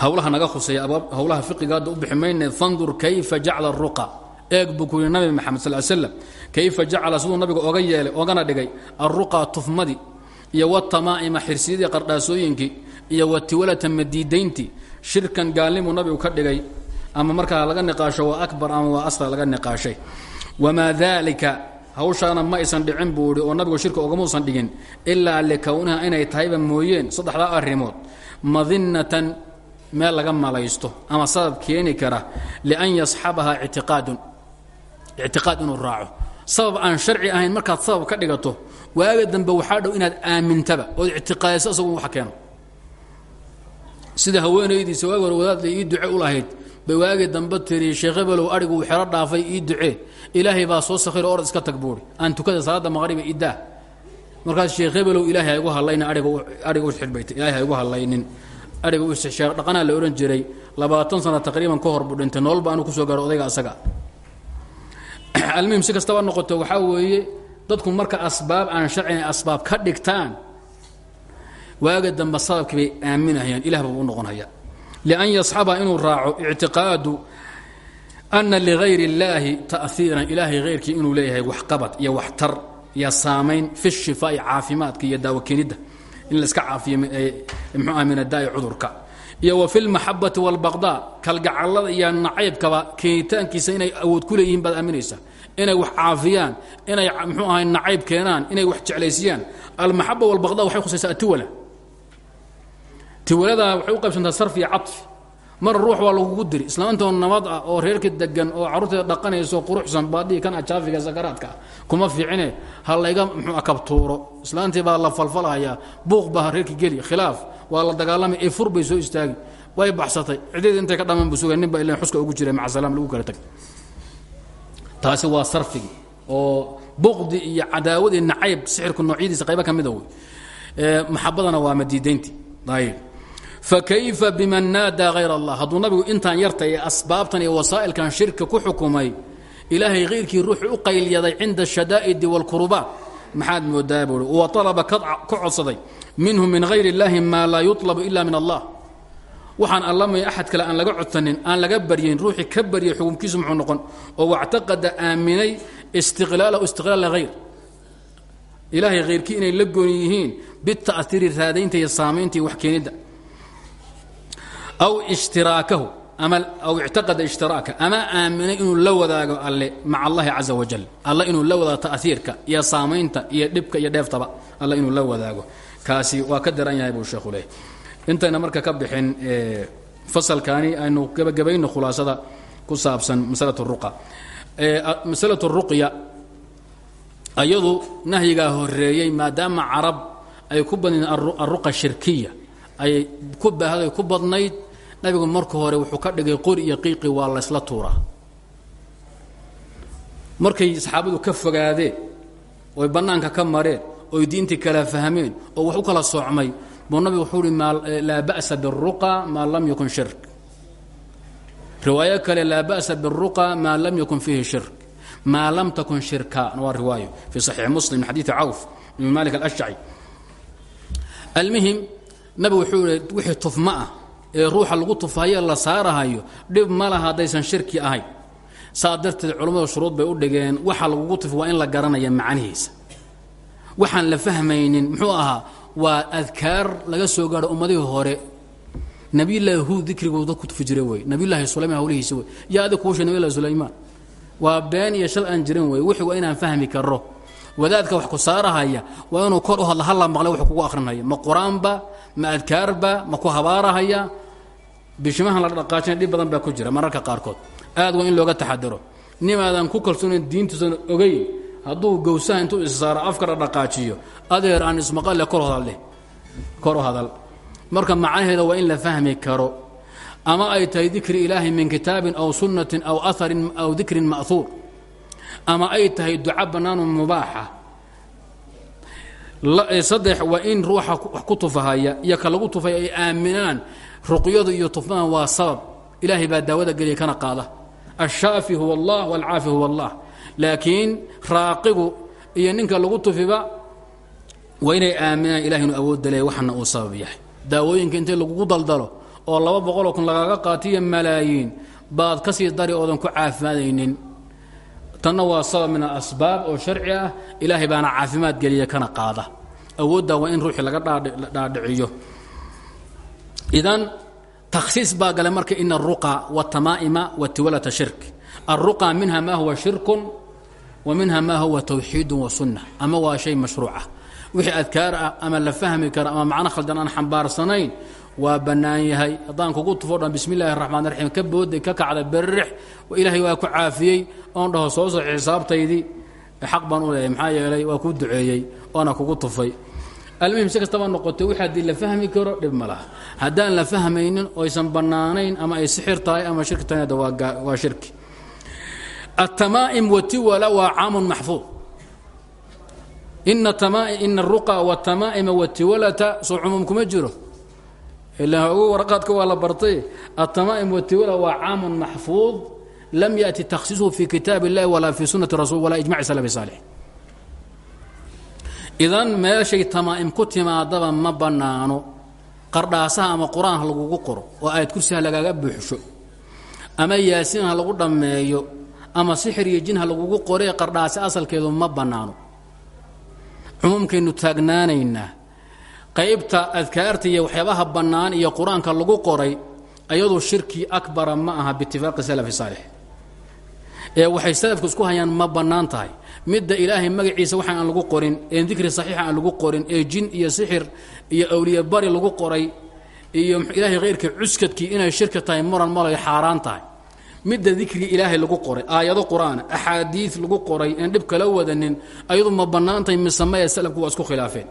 hawlaha naga khuseeya hawlaha fiqiga hadda u bixi fandur kayfa jacla ruqa eeg buu ku nabi maxamed sal slam kayfa jacala siduu nabiga oga yeelay ogana dhigay alruqa tufmadi iyo watamaa'ima xirsiyadii qardhaasooyinkii iyo watiwalata madiidayntii. Shirkan gaalnimuu nabigu ka dhigay ama markaa laga niqaasho waa akbar ama waa asqar laga niqaashay. Wamaa dalika hawshaana ma aysan dhicin buu ihi oo nabigu shirka ogamuusan dhigin ilaa likownaha inay tahayba mooyeen saddexdaa arrimood. Madinatan meel laga malaysto ama sabab keeni kara lian yasxabaha ictiqaadun ictiqaad inuu raaco. Sabab aan sharci ahayn markaad sabab ka dhigato waaga dambe waxaa dhow inaad aamintaba ood ictiqaadiso isagu wax keeno sida haweenaydiisa waagi hore wadaadda ii duce u lahayd bay waagii dambe tiri sheekh hebelow adhigu uu dhaafay ii ducee ilaahay baa soo sakhiro orad iska tag aan tukada salaadda maqriba idaa markaas sheekh hebelow ilaahay ha igu hadlayna aiga adhiga u xidhbayta ilahay ha igu hadlaynin. Adhiga u sheekh dhaqanaa la odhan jiray labaatan sano taqriiban ka hor buu dhintay. Nolol ba anu ku soo odayga asaga. <clears throat> Almuhim si kastaba noqoto waxaa weeye dadku marka asbaab aan sharcina asbaab ka dhigtaan waaga dambe sababkii bay aaminahayaan. Ilah buu u noqonhaya lian yasxaba inuu raaco ictiqaadu ana ligayr اllaahi taأiiran ilaahay hayrkii inuu leeyahay waxqabad iyo waxtar iyo saamayn fi shifaa'i caafimaadka iyo daawokenidda in laiska caafiyo mxuah min adaa'i cudurka iyo wa fi lmaxabati wاlbaqdaa kalgacallada iyo nacaybkaba keenitaankiisa inay awood ku leeyihiin baad aaminaysaa inay wax caafiyaan inay mxuu ahay nacayb keenaan inay wax jeclaysiyaan almaxaba wاlbaqda waxay khusaysaa atiwala tiwaladaa waxay u qaybsantaa sarfi iyo mar ruux waa lagugu diri. Islaantoo nabad ah oo reerka degan oo carruurteeda dhaqanayso quruxsan baadhihi kan ajaafiga sakaraadka ah kuma fiicine ha layga muxuu kabtuuro. Islaantii baa la falfalhayaa buuq baa reerka geli. Khilaaf waa la dagaalamay ee fur soo istaagi. Way baxsatay. Cideeda intay ka dhamaan bu suga nin xuska ugu jira maca salaam lagu kala tag taasi waa sarfigi oo buqdi iyo cadaawad nacayb sixirku noocyadiisa qayba ka mida wey. Maxabadana waa madiidaynti. Ayb fakayfa biman naadaa hayr allah hadduu nabigu intaan yarta asbaabtan iyo wasaa'ilkan shirka ku xukumay ilaahay hayrkii ruuxuu u qaylyaday cinda ashadaa'idi waalkurubaat maxaad moodaa buui wa alaba ka codsaday minhu min hayr illaahi maa laa yulabu ila min allah. Waxaan allamaya axad kale aan laga codsanin aan laga baryayn ruuxii ka baryay xukumkiisu muxuu noqon oo wactaqada aaminay istiqlaalahu istiqlaala hayr ilaahay hayrkii inay la goon yihiin bita'siiri raadaynta iyo saamaynta wax keenidda aw ishtiraakahu aw ictaqada ishtiraaka ama aaminay inuu la wadaago alle maca allahi caza wajal alla inuu la wadaago ta'hiirka iyo saamaynta iyo dhibka iyo dheeftaba alla inuu la wadaago kaasi waa ka daran yahay buu sheekhu leehy intayna marka ka bixin fasalkaani aynu gebagabayno khulaasada ku saabsan masalatu ruqa masalatu ruqya ayadu nahyigaa horeeyey maadaama carab ay ku badnayd aruqa shirkiya ay ku baahday ku badnayd nabigu marka hore wuxuu ka dhigay qori iyo qiiqi waa laysla tuuraa. Markay saxaabadu ka fogaadeen oy bannaanka ka mareen oy diintii kala fahmeen oo wax u kala soocmay buu nabigu wuxuu uhi laa ba'sa biاruqa maa lam yakun shirk. Riwaayo kale laa ba'sa biاruqa maa lam yakun fiihi shirk. Maa lam takun shirka waa riwaayo fii saxiix muslim min xadiidi cawf ibn malik alashjaci almuhim nabigu wuxuu ihi wixii tufma ah ee ruuxa lagu tufahayo la saarahayo dhib ma laha haddaysan shirki ahayn. Saa darteed culammadu shuruud bay u dhigeen waxa lagugu tufi waa in la garanaya macnihiisa. Waxaan la fahmaynin muxuu ahaa waa adkaar laga soo gaadho ummadihii hore. Nabiyullaahi huud dikriguu dadku tufi jira wey nabiyullaahi sulayman hawlihiisa wey yaa adig kuushay nabiyallahi sulaymaan. Waa been iyo shal aan jirin wey wixii waa inaan fahmi karo wadaadka wax ku saarahaya waa inuu kor u hadla halla maqlay kugu akhrinaya ma qur'aanba ma adkaarba ma ku habaarahaya. Bishimahan la dhaqaajina dhib badan baa ku jira mararka qaarkood. Aad waa in looga taxadaro. Nimaadan ku kalsoonayn diintuusan ogeyn. Hadduu gowsaha intuu issaaro afka dhaqaajiyo adeer aan ismaqalle kor hadaldheh kor u hadal. Marka macnaheeda waa in la fahmi karo. Ama ay tahay dikri ilaahi min kitaabin aw sunnatin aw aharin aw dikrin ma'huur ama ay tahay duca bannaanu mubaaxa. Saddex waa in ruuxa ku tufahaya iyo ka lagu tufaya ay aaminaan. Ruqyadu iyo tufmadan waa sabab. Ilaahay baa daawada geliya kana qaada. Ashaafi huwa allah walcaafi huwa allah. Laakiin raaqigu iyo ninka lagu tufiba waa inay aaminaan ilahay inuu awoodda leeya waxana uu sabab yahay. Daawooyinka intay lagugu daldalo oo laba boqoloo kun lagaaga qaatiyo malaayiin baad ka sii dari oodan ku caafimaadaynin tanna waa sabab min alasbaab oo sharci ah. Ilaahay baana caafimaad geliya kana qaada. Awooddaa waa in ruuxii laga dhaadhiciyo. Idan takhsiis baa gale marka ina aruqa wاtamaa'ima watiwalata shirk. Alruqa minha ma huwa shirkun wa minha ma huwa tawxiidu wa sunna ama waa shay mashruucah wixii adkaar ah ama la fahmi kara ama macno khaldan aan xambaarsanayn waa bannaan yahay haddaan kugu tufo dhan bismi illahi raxmaan raxiim ka booday ka kacda berrix ilaahay waa ku caafiyey oon dhaho soo sox xisaabtaydii xaq baan u leeyahay maxaa yeelay waa kuu duceeyey oona kugu tufay almuhim si kastaba noqotay wix haddii la fahmi karo dhib ma laha haddaan la fahmaynin oysan bannaanayn ama ay sixir tahay ama shirki tahay hadda waa shirki التmاa'م والtiwala waa caam maxفuuظ ina الruqى والتamاa'ma والtiwalata soo cumuum kuma jiro ilaa ugu warqaadka waa la bartay التamاa'م والtiwala waa caam maxفuuظ lam yaأti تkhsiiصhu fi kitaab الlahi wala fi sunaةi rasul wala iجmac slف صاalح idan meeshay tamaa'im ku timaadaba ma bannaano qardhaasaha ama qur-aan ha lagugu qoro oo aayad kursiha lagaaga buuxsho ama yaasiin ha lagu dhammeeyo ama sixir iyo jin ha lagugu qoree qardhaase asalkeedu ma bannaano cumuumkaynu taagnaanaynaa qaybta adkaarta iyo waxyaabaha bannaan iyo qur'aanka lagu qoray ayadu shirki akbara ma aha biitifaaqi salafi saalix. Ee waxay salafku isku hayaan ma bannaan tahay. Midda ilaahay magaciisa waxaan aan lagu qorin ee dikri saxiixa aan lagu qorin ee jin iyo sixir iyo awliye bari lagu qoray iyo ilaahay khayrkii cuskadkii inay shirki tahay muran malayo xaaraan tahay. Midda dikriga ilaahay lagu qoray aayado qur'aan lagu qoray een dhib kala wadanin ayadu ma bannaantahay mise maya salafku waa isku khilaafeen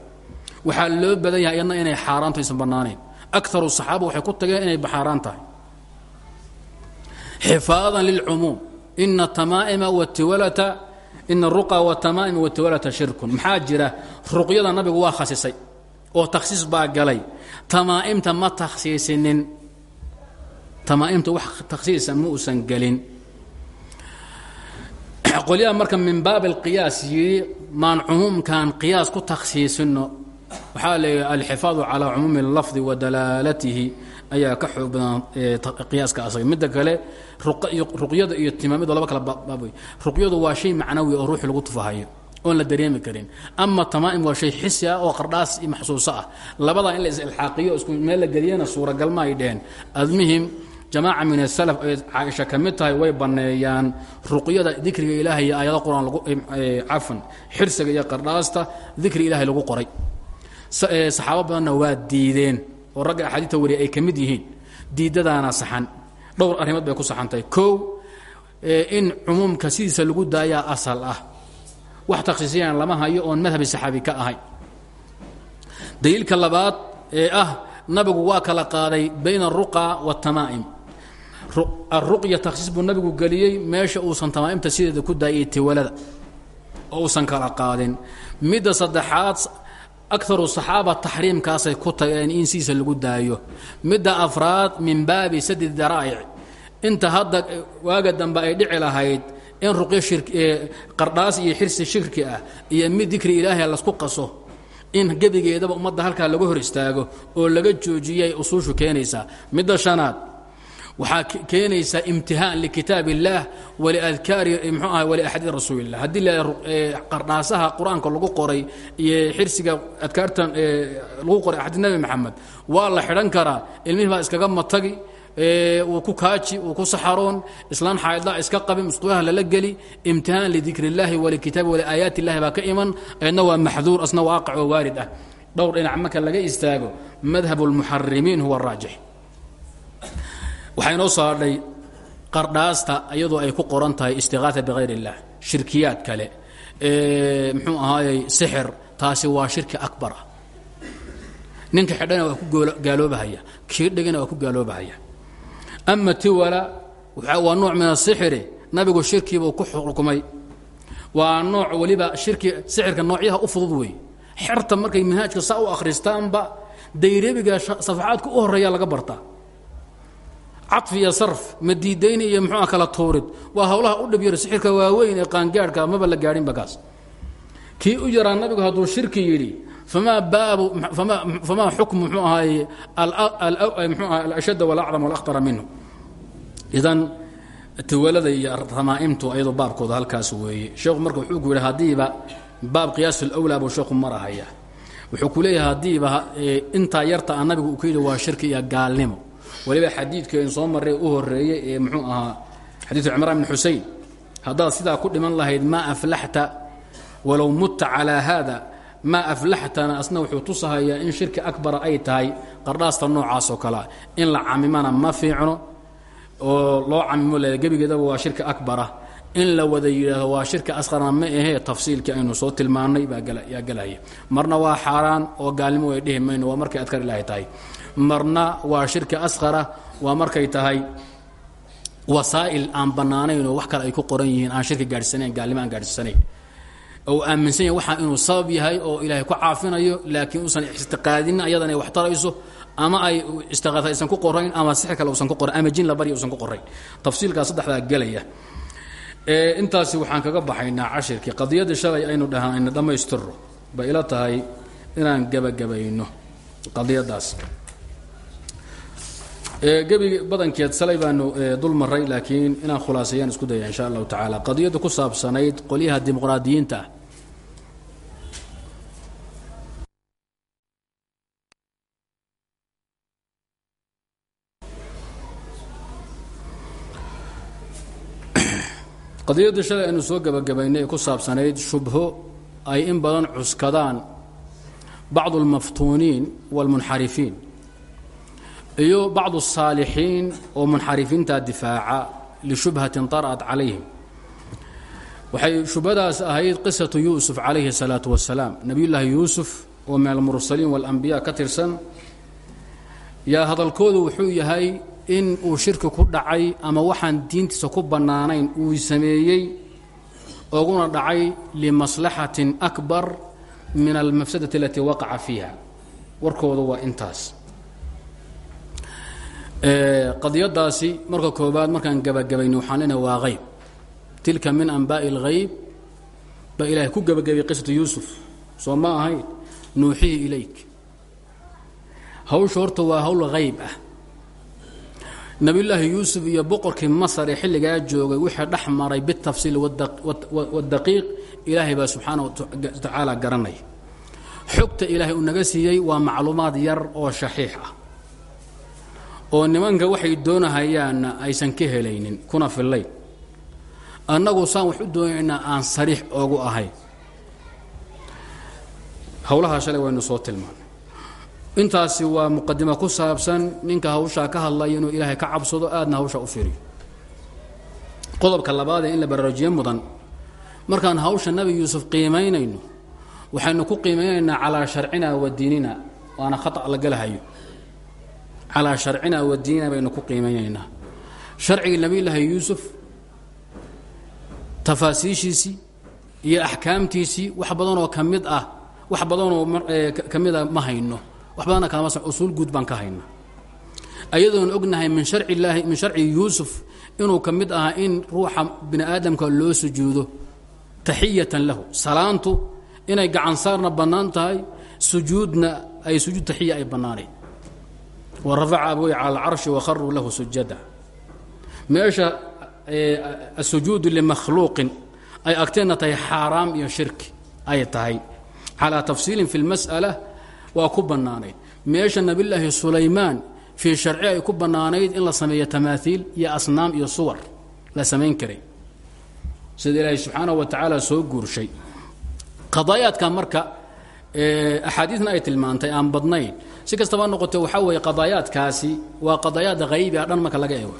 waxaa loo badan yahay inay xaaraanto aysan bannaanayn akaru saxaaba waxay ku tageen inay xaaraan tahay. Xifaadan lilcumuum ina tamaa'ima watiwalata ina aruqa watamaa'ima watiwalata shirkun. Maxaa ruqyada nabigu waa khasisay oo takhsiis baa galay. Tamaa'imta ma takhsiisinin. Tamaa'imta wax takhsiisa ma uusan gelin qolyaha marka min baab alqiyaas yidhi maan cumuumkan qiyaas ku takhsiisino waxaa leeyahay alxifaadu calaa cumuumi اlafdi wa dalaalatihi ayaa ka xoog badan qiyaaska asaga. Midda kale ruqyada iyo timaamida laba kala baab wey ruqyadu waa shay macnawi oo ruuxi lagu tufahayo oon la dareemi karin. Ama tamaa'im waa shay xisi ah oo qardhaas iyo maxsuuso ah. Labadaa in la is-ilxaaqiyo isku meel la geliyana suuragalma ay dheheen admihim jamaaca min asalaf ay caaisha ka mid tahay way banneeyaan ruqyada dikriga ilaahay iyo aayado qur'aan cafan xirsiga iyo qardhaasta dikri ilaahay lagu qoray saxaabo badanna waa diideen oo ragga axaadiista wariya ay ka yihiin. Diidadaana saxan. Dhowr arrimood bay ku saxantahay kow in cumuumka sidiisa lagu daayaa asal ah. Wax takhsiisiyaan lama hayo oon madhabi saxaabi ka ahay. Daliilka labaad ee ah nabigu waa kala qaaday bayna aruqa waatamaa'im aruqya takhsiis buu nabigu geliyey meesha uusan tamaa'imta sideeda ku daayay tiwalada oo uusan kala qaadin. Midda saddexaad akaru صaxaaba taxriimkaasay ku tageen in sidiisa lagu daayo midda afraad min baabi sadi daraa'ic inta hadda waaga dambe ay dhici lahayd in ruqyo qardhaas iyo xirsi shirki ah iyo mid dikri ilaahay lasku qaso in gebigeedaba ummadda halkaa laga hor istaago oo laga joojiyay usuushu keenaysaa midda shanaad waxaa keenaysaa imtihaan likitaab اllaah waliadkaari mxuu aha waliaxaadiid rasuuli اllah haddii la qardhaasaha qur-aanka lagu qoray iyo xirsiga adkaartan lagu qoray axaadiid nebi maxamed waa la xidhan karaa ilmihii baa iskaga matagi wuu ku kaaji wuu ku saxaroon islaan xaayadla iska qabi musquulaha lala geli imtihaan lidikr اllahi walikitaabi waliaayaat اllahi baa ka iman ayadna waa maxduur asna waaqac oo waarid ah dhowr dhinac marka laga istaago madhab اlmuxarimiin huwa raajix waxaa inoo soo hadhay qardhaasta iyadoo ay ku qoran tahay istiqaaa bikayr اllah shirkiyaad kale. Mxuu ahaayey sixir taasi waa shirki akbar ah. Ninka xidhana waa ku gaaloobahaya. Kii dhigana waa ku gaaloobahaya. Ama tiwala waa nooc min asixiri nabigu shirkiibuu ku xukumay waa nooc weliba shirki sixirka noocyaha u fudud wey xerta markay manhaajka saa u akhristaanba dayrebiga safaxaadka u horreeya laga bartaa cafi iyo sarf madiidayn iyo muxuua kala tuurid. Waa hawlaha u dhib yar sixirka waaweyn ee qaangaadhka maba la gaadhinba kaas. Kii u yaraa nabigu hadduu shirki yidhi famaa baabu famaa xukmu mxuu ahaaye mxuu aha alashadda walacdam walakhtara minhu. Idan tiwalada iyo ramaa'imtu ayadoo baabkooda halkaas weeye. Sheekhu marka wuxuu ku yidhi haddiiba baab qiyaas ulawlaa buu sheekhu marahaya. Wuxuu ku leeyahay haddiiba intaa yarta a nabigu uu ka yidhi waa shirki iyo gaalnimo waliba xadiidkeen soo marray u horeeyey ee muxuu ahaa xadiidu cimraan bn xusein haddaad sidaa ku dhiman lahayd maa aflaxta walow mutta calaa haada maa aflaxtana asna wuxuu tusahayaa in shirki akbara ay tahay qardhaasta noocaas oo kalea in la camimana ma fiicno oo loo camimo le gebigeedaba waa shirki akbara. In la wada yidhaahdo waa shirki asqarna ma ahee tafsiilkii aynu soo tilmaannay baayaa gelaya marna waa xaaraan oo gaalnimo ay dhihi mayno waa markay adkar ilaahay tahay marna waa shirki asqara waa markay tahay wasaa'il aan bannaanayn oo wax kale ay ku qoran yihiin aan shirki gaadhsanayn gaalnimo aan gaadhsanayn oo aaminsan yahay waxaa inuu sabab yahay oo ilaahay ku caafinayo laakiin uusan ixtiqaadinin ayadan ay wax tarayso ama ay istiqaata aysan ku qorayn ama sixir kale usan ku qorayn ama jin la barya usan ku qorayn. Tafsiilkaa saddexdaa gelaya. Intaasi waxaan kaga baxaynaa cashirkii. Qadiyadii shalay aynu dhahaan ayna dhammaystirro bay ila tahay inaan gebagabayno qadiyadaas gebigi badankeed salay baanu dul laakiin inaan khulaaseeyaan isku daya insha allahu tacaala. Qadiyadda ku saabsanayd qolyaha dimuqraadiyiinta. <coughs> Ah shalay aynu soo gebagabaynay ee ku saabsanayd shubho ay in badan cuskadaan bacdu almaftuuniin wاlmunxarifiin iyo bacdu الsaalixiin oo munxarifiinta difaaca lishubhatin طarأat calayhim waxay shubhadaas ahayd qisatu yuusuf calayhi الsalaaةu wasalaam nebiyullaahi yuusuf oo min almursaliin wاlanbiya ka tirsan yaa hadalkoodu wuxuu yahay in uu shirki ku dhacay ama waxaan diintiisa ku bannaanayn uu sameeyey oguna dhacay limaslaxatin akbar min almafsadati alatii waqaca fiiha warkoodu waa intaas qadiyadaasi marka koobaad markaan gabagabayno waxaan leenahay waa hayb tilka min anbaa'i اlghayb baa ilaahay ku gebagabayay qisatu yuusuf. Soo ma ilayk. Hawsha horta waa hawl hayb ah. Nabiyullaahi yuusuf iyo boqorkii masar ee xilligaa joogay wixii dhex maray bitafsiil wadaqiiq ilaahay baa subxaana watacaala garanaya xogta ilaahay uu naga siiyey waa macluumaad yar oo shaxiix ah oo nimanka waxay doonahayaanna aysan ka helaynin kuna fillayn annagu saan wax u doonaynaa aan sariix oogu ahayn howlahaa shalay waynu soo tilmaanay intaasi waa muqadimo ku saabsan ninka hawshaa ka hadlaya inuu ilaahay ka cabsado aadna hawshaa u firiyo. Qodobka labaadee in la baraarujiye mudan markaan hawsha nebi yuusuf qiimaynayno waxaynu ku qiimaynaynaa calaa sharcina wa diinina waana khata la galahayo calaa sharcina wa diinina baynu ku qiimaynaynaa sharcigii nebiyullaahi yuusuf tafaasiishiisii iyo axkaamtiisii wax badanoo ka mid ah wax badanoo ka mid a ma hayno. Wax badana kaama usuul guud baan ka hayna ayadoon ognahay min sharci illaahi min sharci yuusuf inuu ka mid ahaa in ruuxa bini aadamka loo sujuudo taxiyatan lahu. Salaantu inay gacan saarna bannaan tahay sujuudna ay sujuud taxiya ay bannaanayn wa rafaca abawey cala alcarshi wakharuu lahu sujada. Meesha asujuudu limakhluuqin ay agteenna tahay xaaraam iyo shirki ay tahay. Calaa tafsiilin fi lmas'ala waa ku bannaanayd. Meesha nebillaahi sulaymaan fii sharci ay ku bannaanayd in la sameeyo tamaaiil iyo asnaam iyo suwar la samayn karay. Sida ilaahay subxaanahu wa tacaala soo guurshay. Qadaayaadka marka axaadiidna ay tilmaantay aan badnayn si kastaba noqotee waxaa weeye qadaayaadkaasi waa qadaayaad haybi ah dhan marka laga eego.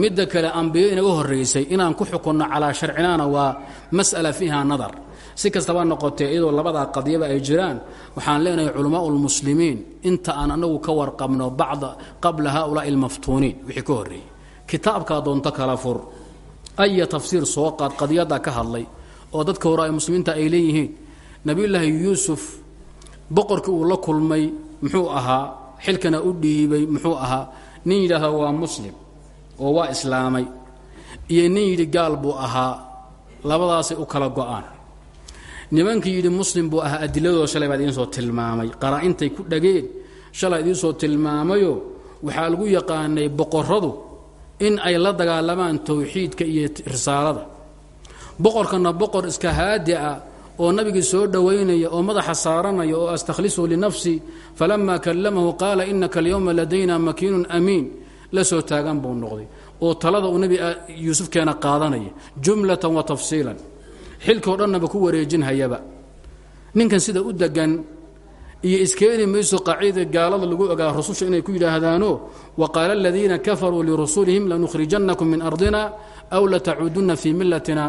Midda kale ambiyo inaga horraysay inaan ku xukunno calaa sharcinaana waa mas'ala fiiha nadar. Si kastaba noqotee iyadoo labadaa qadiyaba ay jiraan waxaan leenahay culamaau lmuslimiin inta aan anagu ka warqabno bacda qabla haulaai almaftuuniin wixii ka horreeyey kitaabkaa doonto kala fur. Aya tafsiir soo qaad qadiyaddaa ka hadlay oo dadka hore ay muslimiinta ay leeyihiin. Nebiyullaahi yuusuf boqorkii uu la kulmay muxuu ahaa xilkana u dhiibay muxuu ahaa nin yidhaahda waa muslim oo waa islaamay iyo nin yidhi gaal buu ahaa labadaasay u kala go'aan. Nimankii yidhi muslim buu ahaa adiladoo shalay baa idiin soo tilmaamay qaraa-intay ku dhageen shalay idiin soo tilmaamayo waxaa lagu yaqaanay boqoradu in ay la dagaalamaan towxiidka iyo risaalada boqorkana boqor iska haadi ah oo nabigii soo dhowaynaya oo madaxa saaranaya oo astakhlisuu linafsi falamaa kallamahu qaala inaka alyowma ladayna makiinun amiin. La soo taagan buu noqday oo talada uu nebi yuusuf keena qaadanaya jumlatan wa tafsiilan. Xilkao dhannaba ku wareejinhayaba ninkan sida u degan iyo iskeeni mayso qaciida gaalada lagu ogaa rususha inay ku yidhaahdaano wa qaala aladiina kafaruu lirusulihim lanukhrijannakum min ardina aw latacuudunna fii millatina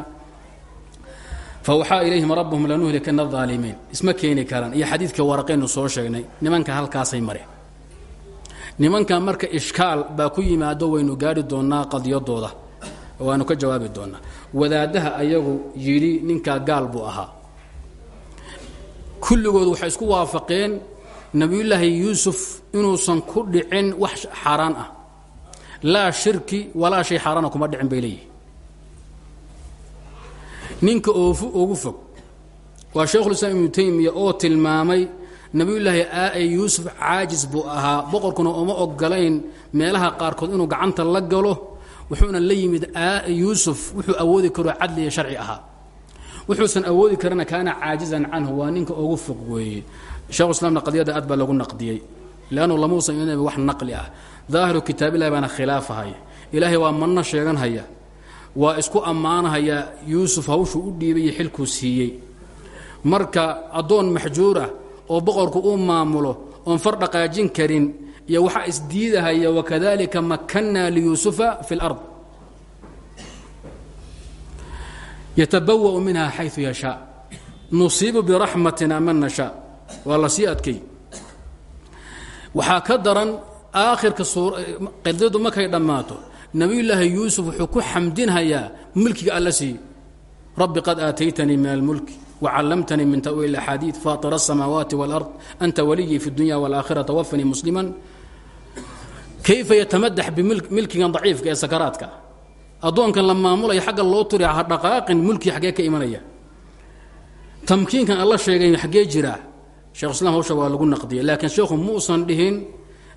fawaxaa ilayhim rabbuhum lanuhlikana aalimiin isma keeni karaan iyo xadiidka waraqaynu soo sheegnay nimanka halkaasay mareen nimankan marka ishkaal baa ku yimaado waynu gaari doonnaa qadiyadooda waanu ka jawaabi doonnaa wadaaddaha ayagu yidhi ninkaa gaal buu ahaa kulligood waxay isku waafaqeen nebiyullaahi yuusuf inuusan ku dhicin wax xaaraan ah laa shirki walaa shay xaaraana kuma dhicin bay leeyihiin ninka oofu ugu fog. Waa shaykhulislaam ibnu taymiya oo tilmaamay nebiyullaahi aae yuusuf caajis buu ahaa. Boqorkuna uma ogolayn meelaha qaarkood inuu gacanta la galo wuxuuna la yimid aae yuusuf. Wuxuu awoodi karoo cadli iyo sharci ahaa. Wuxuusan awoodi karana kaana caajizan canhu. Waa ninka ugu fog weeye. Shekhuislaamna qadiyadda aad baa lagu naqdiyey. Leannu lamuusan wax naqli ah. Daahiru kitaabillahi baana khilaafahaya ilaahay waa manno sheeganhaya waa isku ammaanahaya yuusuf hawshuu u dhiibay iyo xilkuu siiyey. Marka addoon maxjuur ah oo boqorku uu maamulo oon far dhaqaajin karin iyo waxaa isdiidahaya wakadalika makanna liyuusufa fi اlard yatabawa minha xayu yashaa. Nusiibu biraxmatina man nashaa. Waa la sii adkay. Waxaa ka daran aakhirka qadadu markay dhammaato nabiyulaahi yuusuf wuxuu ku xamdinhayaa milkiga alla siiyo rabbi qad aataytanii min almulki wacallamtanii min ta'wiil axaadiid faatira asamaawaati walard anta waliyii fi dunya walaaakhira tawafanii musliman. Kayfa yatamadax bimilkigan daciifka ee sakaraadka? Addoonkan la maamulayo xagga loo turi ha dhaqaaqin mulkii xaggee ka imanaya. Tamkiinkan alla sheegay xaggee jiraa shekhu islam hawsha waa lagu naqdiyay laakiin sheekhu muusan dhihin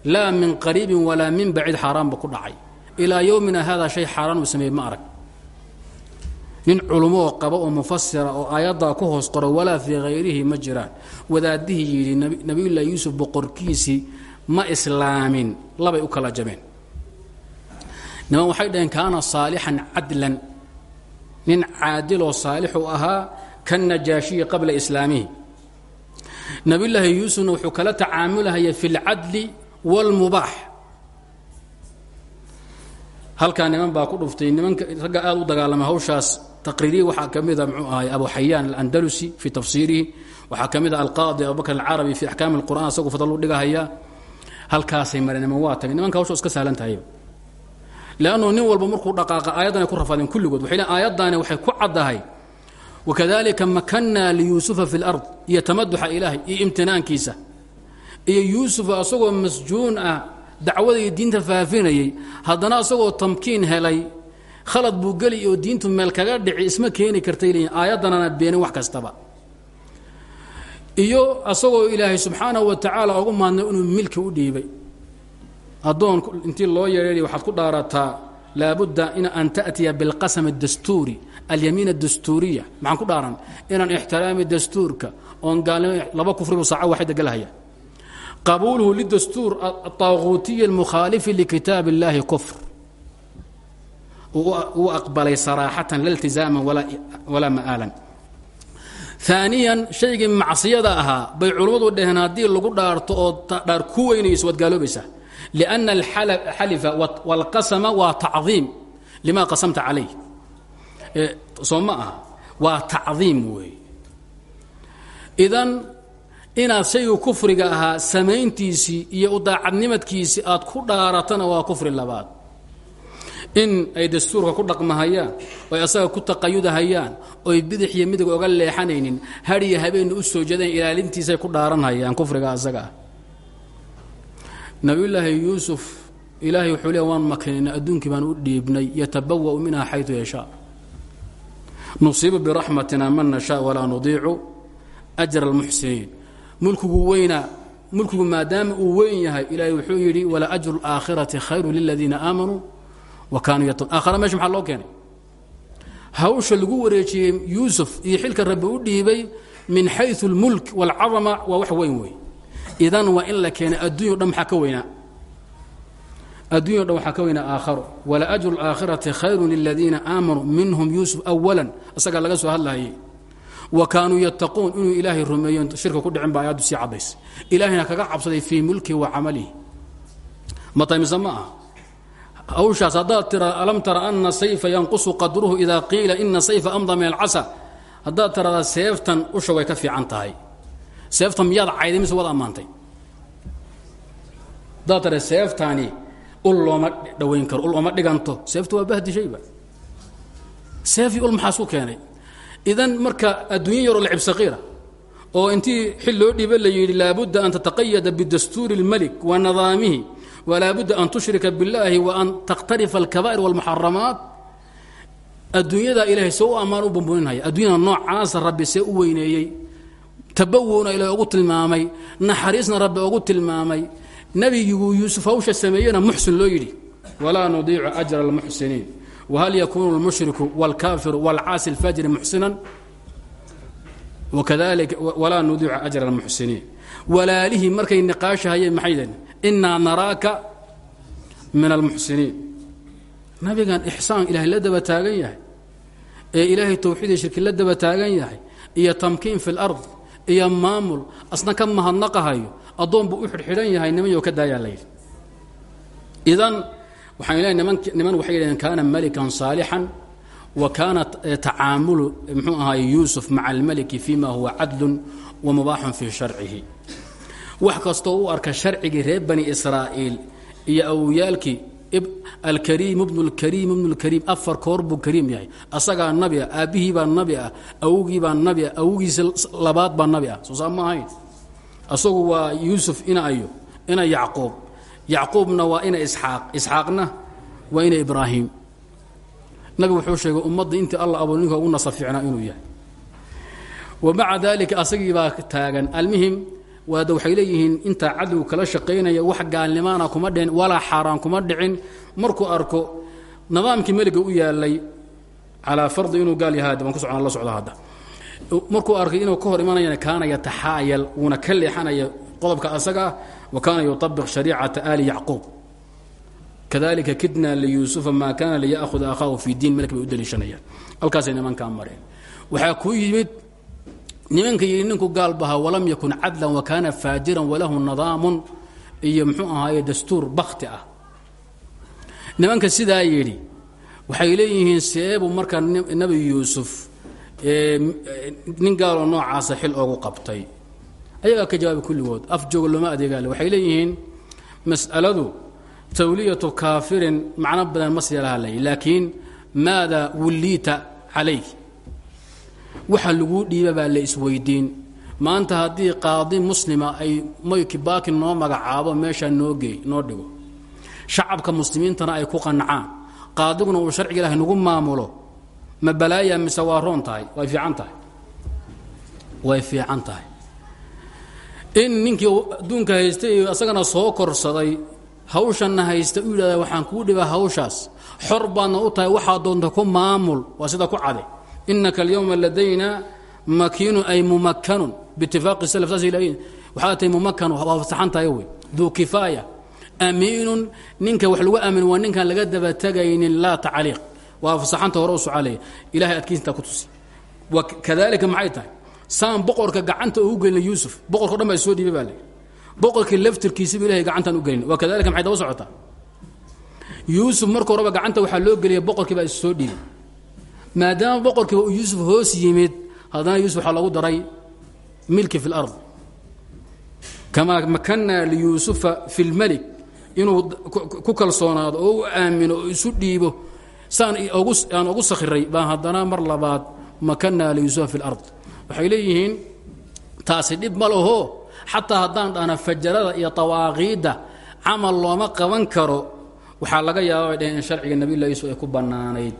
laa min qariibin walaa min baciid xaaraanba ku dhacay ilaa yowmina haadaa shay xaaraan uu sameeyey ma arag. Nin culummoo qaba oo mufasira oo aayaddaa ku hoos qoro walaa fii hayrihi ma jiraan. Wadaadihii yidhi nabiyullaahi yuusuf boqorkiisii ma islaamin. Labay u kala jabeen. Niman waxay dhaheen kaana saalixan cadlan. Nin caadiloo saalixu ahaa kannajaashiyi qabla islaamihi. Nabiyullaahi yuusufna wuxuu kala tacaamulahaya fi اlcadli wاlmubaax halkaa niman baa ku dhuftay. Nimanka ragga aad u dagaalama hawshaas taqriiriya waxaa ka mida mxuu ahay abu xayaan alandalusi fii tafsiirihi. Waxaa ka mid alqaadi abubakr alcarabi fii axkaami اlqur'an isagu fadal u dhigahaya. Halkaasay mareen niman waa tagay nimanka hawsha iska sahlan tahay. Leannu nin walba markuu dhaqaaqa aayaddanay ku rafaadeen kulligood. Waxay aayaddaani waxay ku caddahay. Wakadalika makannaa liyuusufa fi lard iyo tamaduxa ilaahay iyo imtinaankiisa. Iyo yuusufa asagoo masjuun ah dacwada iyo diinta faafinayay. Haddana asagoo tamkiin helay khalad buu geli oo diintu meel kaga dhici isma keeni kartay leeyiin aayaddanana beenin wax kastaba. Iyo asagoo ilaahay subxaanahu wa tacaala ugu maadnay inuu milki u dhiibay. Addoon intii loo yeedhay waxaad ku dhaarataa laabudda in an ta'tiya bilqasam اdastuuri alyamiin اdastuuriya maxaan ku dhaaran? Inaan ixtiraami dastuurka oon gaalnimo laba kufribu saaco waxay galhaya qabuuluhu lidastuur ataaquutiyi almukhaalifi likitaab اllaahi kufr uu aqbalay saraaxatan la iltizaaman walaa ma'aalan aaniyan shaygii macsiyada ahaa bay culummadu dhaheen haddii lagu dhaarto oo dhaar ku weynayso waad gaaloobaysaa lianna alxalifa walqasama waa tacdiim limaa qasamta calay soo ma aha waa tacdiim weeye idan inaad shaygu kufriga ahaa samayntiisii iyo udaacadnimadkiisii aad ku dhaaratana waa kufri labaad. In ay dastuurka ku dhaqmahayaan oy asaga ku taqayudahayaan oy bidix iyo midig oga leexanaynin hadhiyo habeenna u soo jeedeen ilaalintiisay ku dhaaranhayaan kufriga asaga ah. Nabiyullaahi yuusuf ilaahay wuxuu le waan makinayna adduunkii baan u dhiibnay yatabawa'u minha xayu yashaa. Nusiibu biraxmatina man nashaa walaa nudiicu ajra almuxsiniin mulkigu weynaa mulkigu maadaama uu weyn yahay ilaahay wuxuu yidhi wala ajru اlaakhirati khayru liladiina aamanuu wa kaanuu yat aakhara mesha maxaa loo keenay hawsha lagu wareejiyey yuusuf iyo xilka rabbi u dhiibay min xayu اlmulk wاlcadama waa wax weyn wey idan waa in la keenay adduunyo dhan maxaa ka weynaa adduunyo dhan waxaa ka weynaa aakharo wala ajru اlaakhirati khayru liladiina aamanuu minhum yuusuf awala isagaa laga soo hadlayay wa kaanuu yattaquun inuu ilaahay rumeeyo shirka ku dhicin ba ayaddu sii caddays. Ilaahayna kaga cabsaday fii mulkihi wa camalihi. Mataymise ma aha? Hawshaas haddaad tira alam tara ana sayfa yanqusu qadruhu idaa qiila ina sayfa amda min alcasa. Haddaad tiradaa seeftan usha way ka fiican tahay. Seefta miyaad cayday mise waad ammaantay? Haddaad tira seeftaani ul looma dhawayn karo ul ooma dhiganto. Seefta waa bahdishayba seefii ul maxaa su keenay idan marka adduunya yaroo lacib saqiira oo intii xil loo dhiiba la yidhi laabudda an tataqayada bidastuuri اlmelik wa nidaamihi walaabudda an tushrika biاllaahi wa an takhtarifa alkabaa'ir wاlmuxaramaat adduunyadaa ilaahay see u ammaan u bambuninhaya adduunyada noocaasa rabbi see u weyneeyey tabawuna ilaahay ogu tilmaamay naxariisna rabbi ogu tilmaamay nebiguu yuusuf hawsha sameeyena muxsin loo yidhi walaa nudiicu ajra اlmuxsiniin whal yakunu اlmushriku wاlkaafiru wاlcaasi اlfajri muxsinan wakadalika walaa nudiicu ajra اlmuxsiniin walaalihii markay niqaashahayeen maxay deen inaa naraaka min almuxsiniin nabigan ixsaan ilaahay la daba taagan yahay ee ilaahay towxiidiy shirki la daba taagan yahay iyo tamkiin fi اlard iyo maamul asna ka mahadnaqahayo addoon buu u xidhxidhan yahay nimanyo ka daayaa la yidhi idan waxaan leeyahay niman niman waxay yidhahdeen kaana malikan saalixan wa kaana tacaamulu muxuu ahaay yuusuf maca almaliki fima huwa cadlun wa mubaaxun fii sharcihi. Wax kastoo u arka sharcigii reer bani israa'iil iyo awowyaalkii alkariim ibnu lkariim ibnu lkariim afar koor buu kariim yahay. Asagaa nabi ah aabbihii nabi ah awogii nabi ah awogiisa labaad baa nabi ah. Soo saa ma ahayn asagu waa yuusuf ina ayo ina yacquubna waa ina isxaaq isxaaqna waa ina ibraahim. Nabigu wuxuu sheegay ummadda intii alla abuur ninka ugu nasa fiicnaa inuu yahay. Wa maca daalika asagii baa taagan. Almuhim waada waxay leeyihiin intaa cadowga kala shaqaynaya wax gaalnimaana kuma dhicin walaa xaaraan kuma dhicin. Markuu arko nidaamkii meliga u yaalay calaa fardi inuu gaal yahay baan ku socon la socda hadda. Markuu arkay inuu ka hor imanayana kaana yataxaayal wuuna ka leexanaya qodobka asaga kaana yutabiq shariicata aali yacquub. Kadalika kidna liyuusufa maa kaana liya'huda akhaahu fi diin melk bay u daliishanayaan. Halkaasay nimankaa mareen. Waxaa ku yimid nimanka yidhi ninku gaal baha walam yakun cadlan wa kaana faajiran walahu nadaamun iyo muxuu ahaaye dastuur bakti ah. Nimanka sidaa yidhi waxay leeyihiin seebuu markaa nebi yuusuf nin gaaloo noocaasa xil oogu qabtay ayagaa ka jawaabay kulligood af jooga looma adeegaale. Waxay leeyihiin mas'aladu tawliyatu kaafirin macno badan ma sii laha lay laakiin maada wulliita calayh waxa laguu dhiiba baa la isweydiin. Maanta haddii qaadi muslima ay moyki baakin noo magacaabo meeshaa noo noo dhigo. Shacabka muslimiintana ay ku qancaan. Qaadiguna uu sharciga ilahay nagu maamulo. Ma balaaya mise waa roon tahay? Way fiican tahay. Way fiican tahay in ninkii adduunka haystay iyo isagana soo korsaday hawshanna haysta u yidhahda waxaan kuu dhibaa hawshaas. Xor baadna u tahay waxaa doonta ku maamul. Waa sida ku cade inaka alyawma ladayna makiinun ay mumakkanun. Biitifaaqi salaf saas ilahiin waxaa tahay mumakkan waa fasaxan tahay wey. Duu kifaaya. Amiinun ninka wax lagu aamin waa ninkaan laga daba tegaynin laa tacliiq. Waa fasaxanta hore u socaalaya ilahay adkiisintaa ku tusi. Wa kadalika maxay tahay saan boqorka gacanta ugu gelina yuusuf. Boqorka o dhan baa soo dhiibay baa la boqorkii laftirkiisiba ilahay gacantaan u gelin. Wa kadalika maxay daba socotaa? Yuusuf marka horeba gacanta waxaa loo geliyay boqorkii baa is soo dhiibay. Maadaama boqorkiiba uu hoos yimid haddana yuusuf waxaa lagu daray milki fi lard kamaa makanaa liyuusufa fi lmelik inuu ku kalsoonaado oo aamino oo isu dhiibo saan aan ugu sakhiray baan haddana mar labaad makanaa liyuusufa fi lard waxay leeyihiin taasi dhib ma laho. Xataa haddaan dhahna fajarada iyo tawaaqiidda camal looma qaban karo waxaa laga yaaba bay dhaheen in sharciga nabiy lla yuusuf ay ku bannaanayd.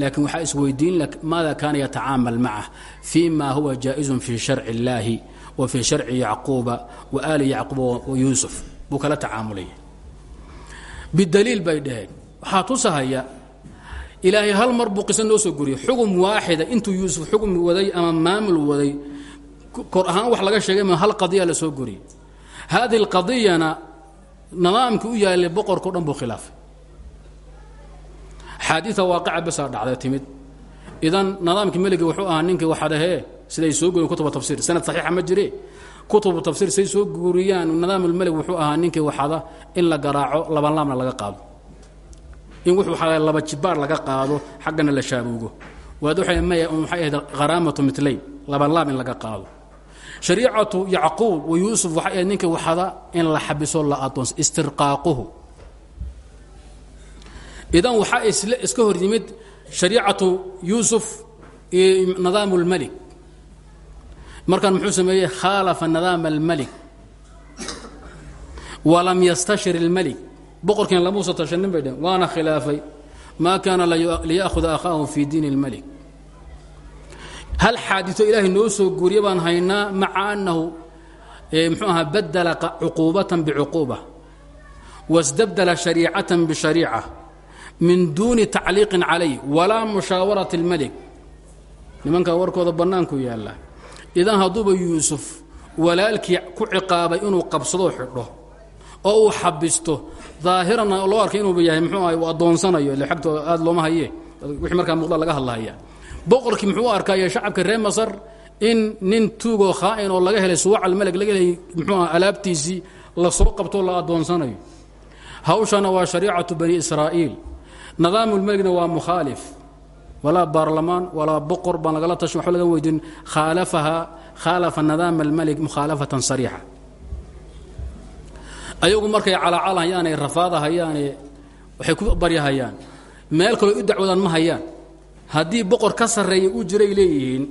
Laakiin waxaa isweydiin maada kaana yatacaamal macah fii ma huwa jaaئizun fii sharci اllaahi wa fii sharci yacquuba wa aali yacquuba wa yuusuf. Buu kala tacaamulaya bidaliil bay dhaheen. Waxaa tusahaya ilaahay hal mar buu qisa soo goriyey xugum waaxida intuu yuusuf xugum waday ama maamul waday kor ahaan wax laga sheegay ma hal qadiya la soo goriyey haadihi اlqadiyana nidaamkii u yaalay boqorka o dhan buu khilaafay. Xaadiia waaqica basaa dhacday timid. Idan nidaamkii meliga wuxuu ahaa ninkii waxadahee siday soo guriyen kutuba tafsir sanad saxiixa ma jire. Kutubu tafsiir say soo guuriyaan nidaamulmelig wuxuu ahaa ninkii waxada in la garaaco labanlaabna laga qaado in wuxuu waxaa laba jibaar laga qaado xaggana la shaabuugo waad waxay maya waxay ahayd kharaamatu mitlayn labanlaab in laga qaado shariicatu yacquub wa yuusuf waxay ahayd ninkii waxada in la xabiso la adoonsa istirqaaquhu idan waxaa iska hor yimid shariicatu yuusuf iyo nidaam اlmelik markan muxuu sameeyey khaalafa nidaam اlmelik walam yastashir اlmelik boqorkiina lamuusa tashanin bay dheheen waana khilaafay. Maa kaana liya'huda akhaahu fi diin اlmelik hal xaadito ilaahay noo soo guuriye baan haynaa maca annahu mxuu ahaa badala cuquubatan bicuquuba wastabdala shariicatan bishariica min duuni tacliiqin calay walaa mushaawarati اlmelik nimankaa warkooda bannaanku yaalla. Idan hadduuba yuusuf walaalkii ku ciqaabay inuu qabsadoo xidho oo uu xabisto daahiranna loo arkay inuuba yahay muxuu ahay uu addoonsanayo aada looma haye. Wixii markaa muuqda laga hadlahaya boqorkii muxuu arkaya shacabka reer masar in nin tuugoo khaa'in oo laga helay suwac almeleg laga helay muxuu aha alaabtiisii la soo qabtoo la addoonsanayo. Hawshana waa shariicatu bani israa'iil. Nidaamulmeligna waa mukhaalif. Walaa baarlamaan walaa boqor baan lagala tashan waxba weydin khaalafaha khaalafa nidaam almelig mukhaalafatan sariixa ayagu markay calacalhayaane rafaadahayaane waxay ku baryahayaan meel kaloo u dacwadaan ma hayaan. Haddii boqor ka sarreeya u jiray leeyihiin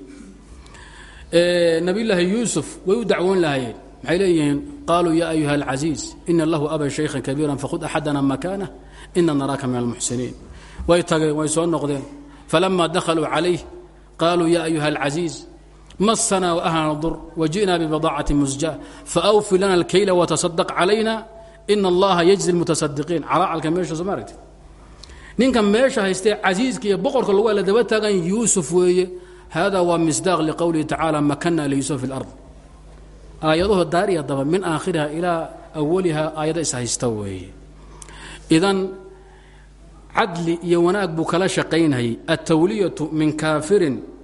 nabiyulaahi yuusuf way u dacwoon lahayeen maxay leeyihiin? Qaaluu ya ayuha alcasiiz ina lahu aban shaykhan kabiiran fakhud axadana makaanah ina naraaka min almuxsiniin way tageen way soo noqdeen. Falama dakhaluu calayh qaaluu ya ayuha alcasiiz masna wahlna dur waji'na bibadaacati musja. Faawfi lana alkayla watasadaq calayna ina allaha yajzi lmutasadiqiin calaacalka meesha soo ma aragti ninka meesha haystee casiiska iyo boqorka lagu ala daba taagan yuusuf weeye hada waa misdaaq liqowlihi tacaala makana liyuusuf fi lard aayaduhu daariya daba min aakhiriha ilaa awaliha aayado is haysta weeye. Idan cadli iyo wanaag buu kala shaqaynayay. Altawliyatu min kaafirin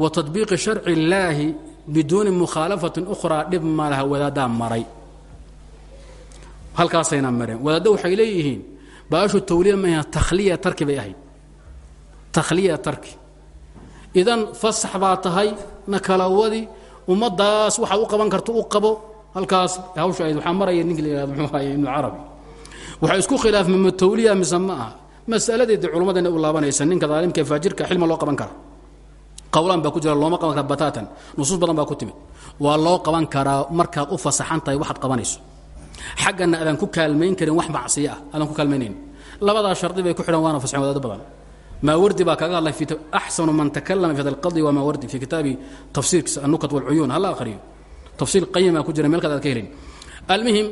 wa taطbiiqi sharci اllaahi biduuni mukhaalafatin ukhraa dhib ma laha wadaaddaa maray. Halkaasayna mareen. Wadaadda waxay leeyihiin baashu tawliya maaha takhliya tarki bay ahayd. Takhliya tarki. Idan fasax baa tahay na kala wadi ummaddaas waxaad u qaban karto u qabo. Halkaas hawsha ayd waxaa maraya ninki la yihahdo muxuu ahaye ibnu carabi. Waxay isku khilaafmeen ma tawliya mise ma aha. Masaladeeda culummadana u laabanaysa ninka daalimka faajirka xilma loo qaban kara qowlaan baa ku jira looma qaban kara bataatan. Nusuus badan baa ku timid. Waa loo qaban karaa markaad u fasaxan tahay waxaad qabanayso. Xaggana adaan ku kaalmayn karin wax macsiyo ah. Adaan ku kaalmaynayn labadaa shardi bay ku xidhan waana fasxeen wadaado badan. Maawardi baa kaga hadlay axsanu man takalama fi hada alqadi waa maawardi fi kitaabi tafsiirkiisa annukat walcuyuun hala akhriyo. Tafsiir qayimaa ku jira meel kaad aad ka helin. Almuhim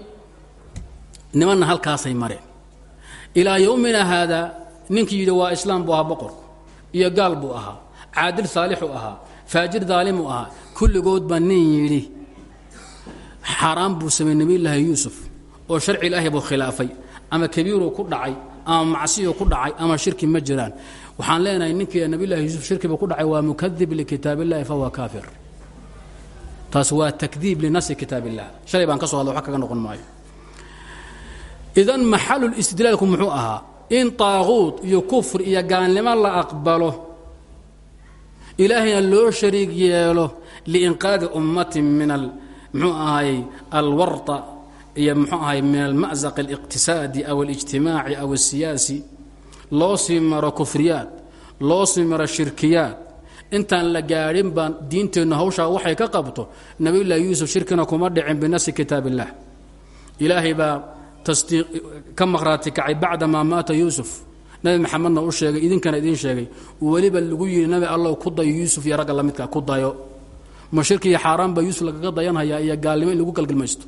nimanna halkaasay mareen. Ilaa yowmina haada ninkii yidhi waa islaam buu ahaa boqorku iyo gaal buu ahaa caadil saalixuu ahaa faajir daalimuu ahaa kulligood baa nin yidhi xaaraan buu sameeyey nebiyulaahi yuusuf oo sharci ilaahi buu khilaafay ama kabiiruu ku dhacay ama macsiyuu ku dhacay ama shirki ma jiraan waxaan leenahay ninkii nebiyulahi yuusuf shirkibuu ku dhacay waa mukadib likitaab illahi fahuwa kaafir taas waa takdiib linasi kitaab shalay baan ka so hadla wax kaga noqon maayo idan maxalulistidlaalku muxuu ahaa in taaquud iyo kufr iyo gaalnimo la aqbalo ilaahayna loo shariig yeelo liinqaadi ummatin min al muxuu ahaayey alwarta iyo muxuu ahaay min alma'zaq aliqtisaadi aw alijtimaaci aw asiyaasi loo sii maro kufriyaad loo sii maro shirkiyaad. Intaan la gaadhin baan diinteennu hawshaa waxay ka qabto nabiyullaahi yuusuf shirkina kuma dhicin binasi kitaab illah ilaahay baa ka maqhraati kacay bacda maa maata yuusuf nabi maxamedna u sheegay idinkana idiin sheegay weliba lagu yidhi nabi allow ku dayo yuusuf iyo ragga lamidka ku dayo ma shirki iyo xaaraan baa yuusuf lagaga dayanhayaa iyo gaalnimo in lagu galgalmaysto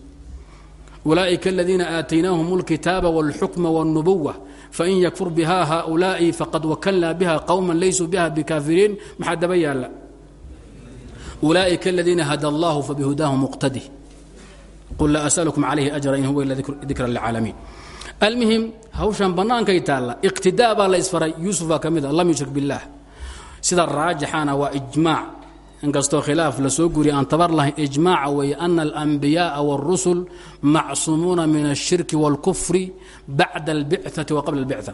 ulaa'ika aladiina aataynaahum اlkitaaba wاlxukma wاlnubuwa fain yakfur biha haؤulaa'i faqad wakalnaa biha qowma laysuu biha bikaafiriin maxaa daba yaalla ulaa'ika aladiina hada allahu fabihudaahu muqtadi qul laa asalkum calayhi ajra in huwa ila dikra lilcaalamiin almuhim hawshan bannaankay taalla iqtidaa baa la isfaray yuusuf baa ka mid a lam yushrik billaah sida raajixana waa ijmaac inkastoo khilaaf la soo guriya aan tabar lahayn ijmaaca weeye ana alambiyaaa wاlrusul macsumuuna min alshirki wاlkufri bacda albicati wa qabla albicta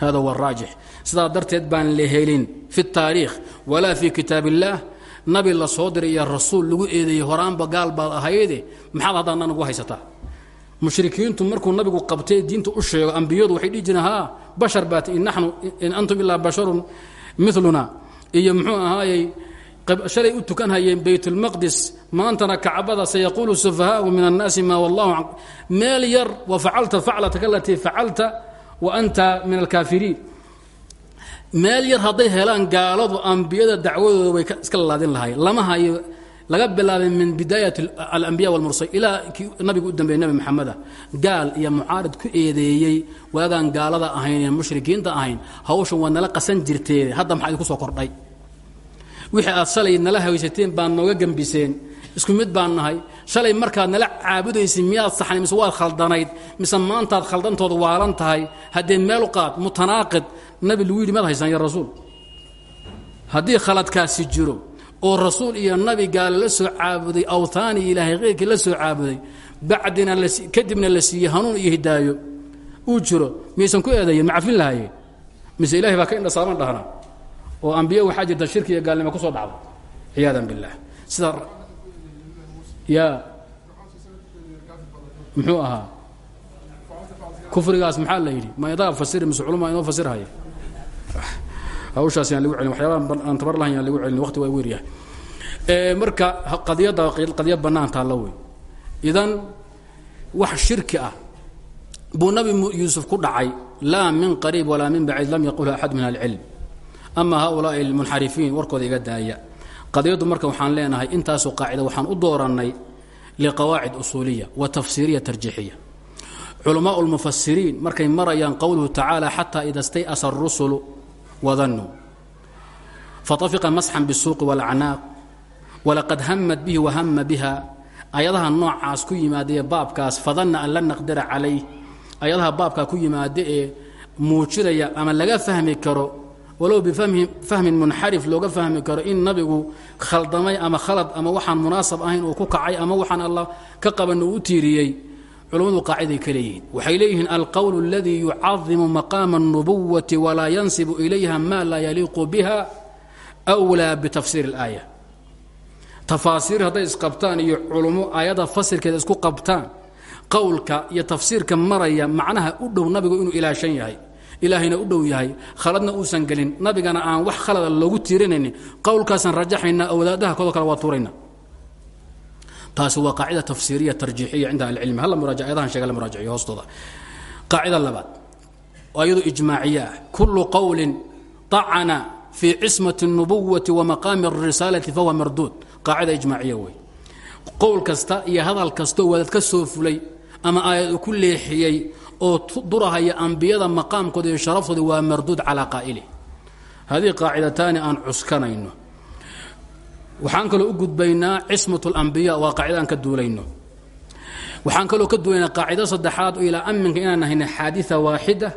hada huwa araajix sidaa darteed baan la helin fi taariikh walaa fii kitaab illaah nabi la soo diray iyo rasuul lagu mushrikiintu markuu nabigu qabtay diinta u sheego ambiyadu waxay dhihi jireen ha bashar baat in nanu in antum ilaa basharun miluna iyo muxuu ahaayey shalay u tukan hayeen baytulmaqdis maantana kacbada sayaquulu sufahaau min annaasi maa wallahu meel yar wa facalta faclataka alatii facalta wa anta min alkaafiriin. Meel yar hadday helaan gaaladu ambiyada dacwadooda way iska lalaadin lahayen lama hayo laga bilaabay min bidaayat alambiya walmursal ilaa nabigu u dambeeyey nabi maxameda gaal iyo mucaarid ku eedeeyey waagaan gaalada ahayn ee mushrikiinta ahayn hawshan waa nala qasan jirtee. Hadda maxaa idinku soo kordhay? Wixii aad shalay nala haysateen baad nooga gembiseen isku mid baan nahay. Shalay markaad nala caabudaysay miyaad saxnay mise waad khaldanayd mise maantaad khaldantooda waalan tahay haddee meel qaad mutanaaqid nabi lagu yidhi maad haysaan ya rasuul haddii khaladkaasi jiro oo rasuul iyo nabi gaale la soo caabuday awtaani ilaahay keyrkii la soo caabuday bacdina kadibna la siiyey hanuun iyo hidaayo. Uu jiro miyaysan ku eedayen ma cafin lahaayeen. Mise ilahay baa ka indhasaaban dhahnaa oo ambiye waxaa jirta shirki iyo gaalnimo ku soo dhacda ciyaadan biاllah sida ya muxuu ahaa? Kufrigaas maxaa la yidhi? Ma idaa fasiri mise culuma inoo fasirhaya hawshaas yaan lagu celin waxyaabaha aan tabar lahan yaan lagu celin waqti waa weer yahay. Marka qadiyadda qadiya bannaan taalla wey idan wax shirki ah buu nabi yuusuf ku dhacay laa min qariib walaa min baciid lam yaqulha axad min ahlicilm ama haulaai almunxarifiin warkooda iga daaya. Qadiyaddu marka waxaan leenahay intaasoo qaacida waxaan u doorannay liqawaacid usuuliya wa tafsiiriya tarjiixiya. Culamaa lmufasiriin markay marayaan qowluhu tacaala xataa ida stayasa arusulu wadanuu fatafiqa masxan bisuuqi walacnaaq walaqad hamad bihi wahama biha ayadaha noocaas ku yimaadaee baabkaas fadanna an lan naqdira calayh ayadaha baabkaa ku yimaada ee muujinaya ama laga fahmi karo walow bifahmin munxarif looga fahmi karo in nabigu khaldamay ama khalad ama waxaan munaasab ahayn uu ku kacay ama waxaan allah ka qaban uu u tiiriyey culammadu qaaciday ka leeyihiin waxay leeyihiin alqowl اladii yucadimu maqaama الnubuwati walaa yansibu ilayha ma laa yaliiqu biha أwlaa bitafsiir اlaaya tafaasiir hadday isqabtaan iyo culummo aayadda fasirkeeda isku qabtaan qowlka iyo tafsiirka maraya macnaha u dhow nabigu inuu ilaashan yahay ilaahayna u dhow yahay khaladna uusan gelin nabigana aan wax khalada loogu tiirinaynin qowlkaasaan rajaxaynaa awlaadaha kodoo kale waa tuurayna taasi waa qaacida tafsiiriya tarjiixiya cinda ahlicilmi halla muraaja ayadahan sheega la muraajaciyo hoostooda qaacida labaad oo iyadu ijmaaciye ah kullu qowlin طacana fii cismati الnubuwati wa maqaami الrisaalati fahuwa marduud qaacida ijmaaciya wey qowl kasta iyo hadal kastoo wadaad ka soo fulay ama aayad ku leexiyey oo durahaya ambiyada maqaamkooda iyo sharaftooda waa marduud calaa qaa'ili haddii qaacidataani aan cuskanayno waxaan kaloo u gudbaynaa cismat اlambiya waa qaacida aan ka duulayno waxaan kaloo ka duulaynaa qaacida saddexaad oo ilaa aminka inaan hayna xaadia waaxida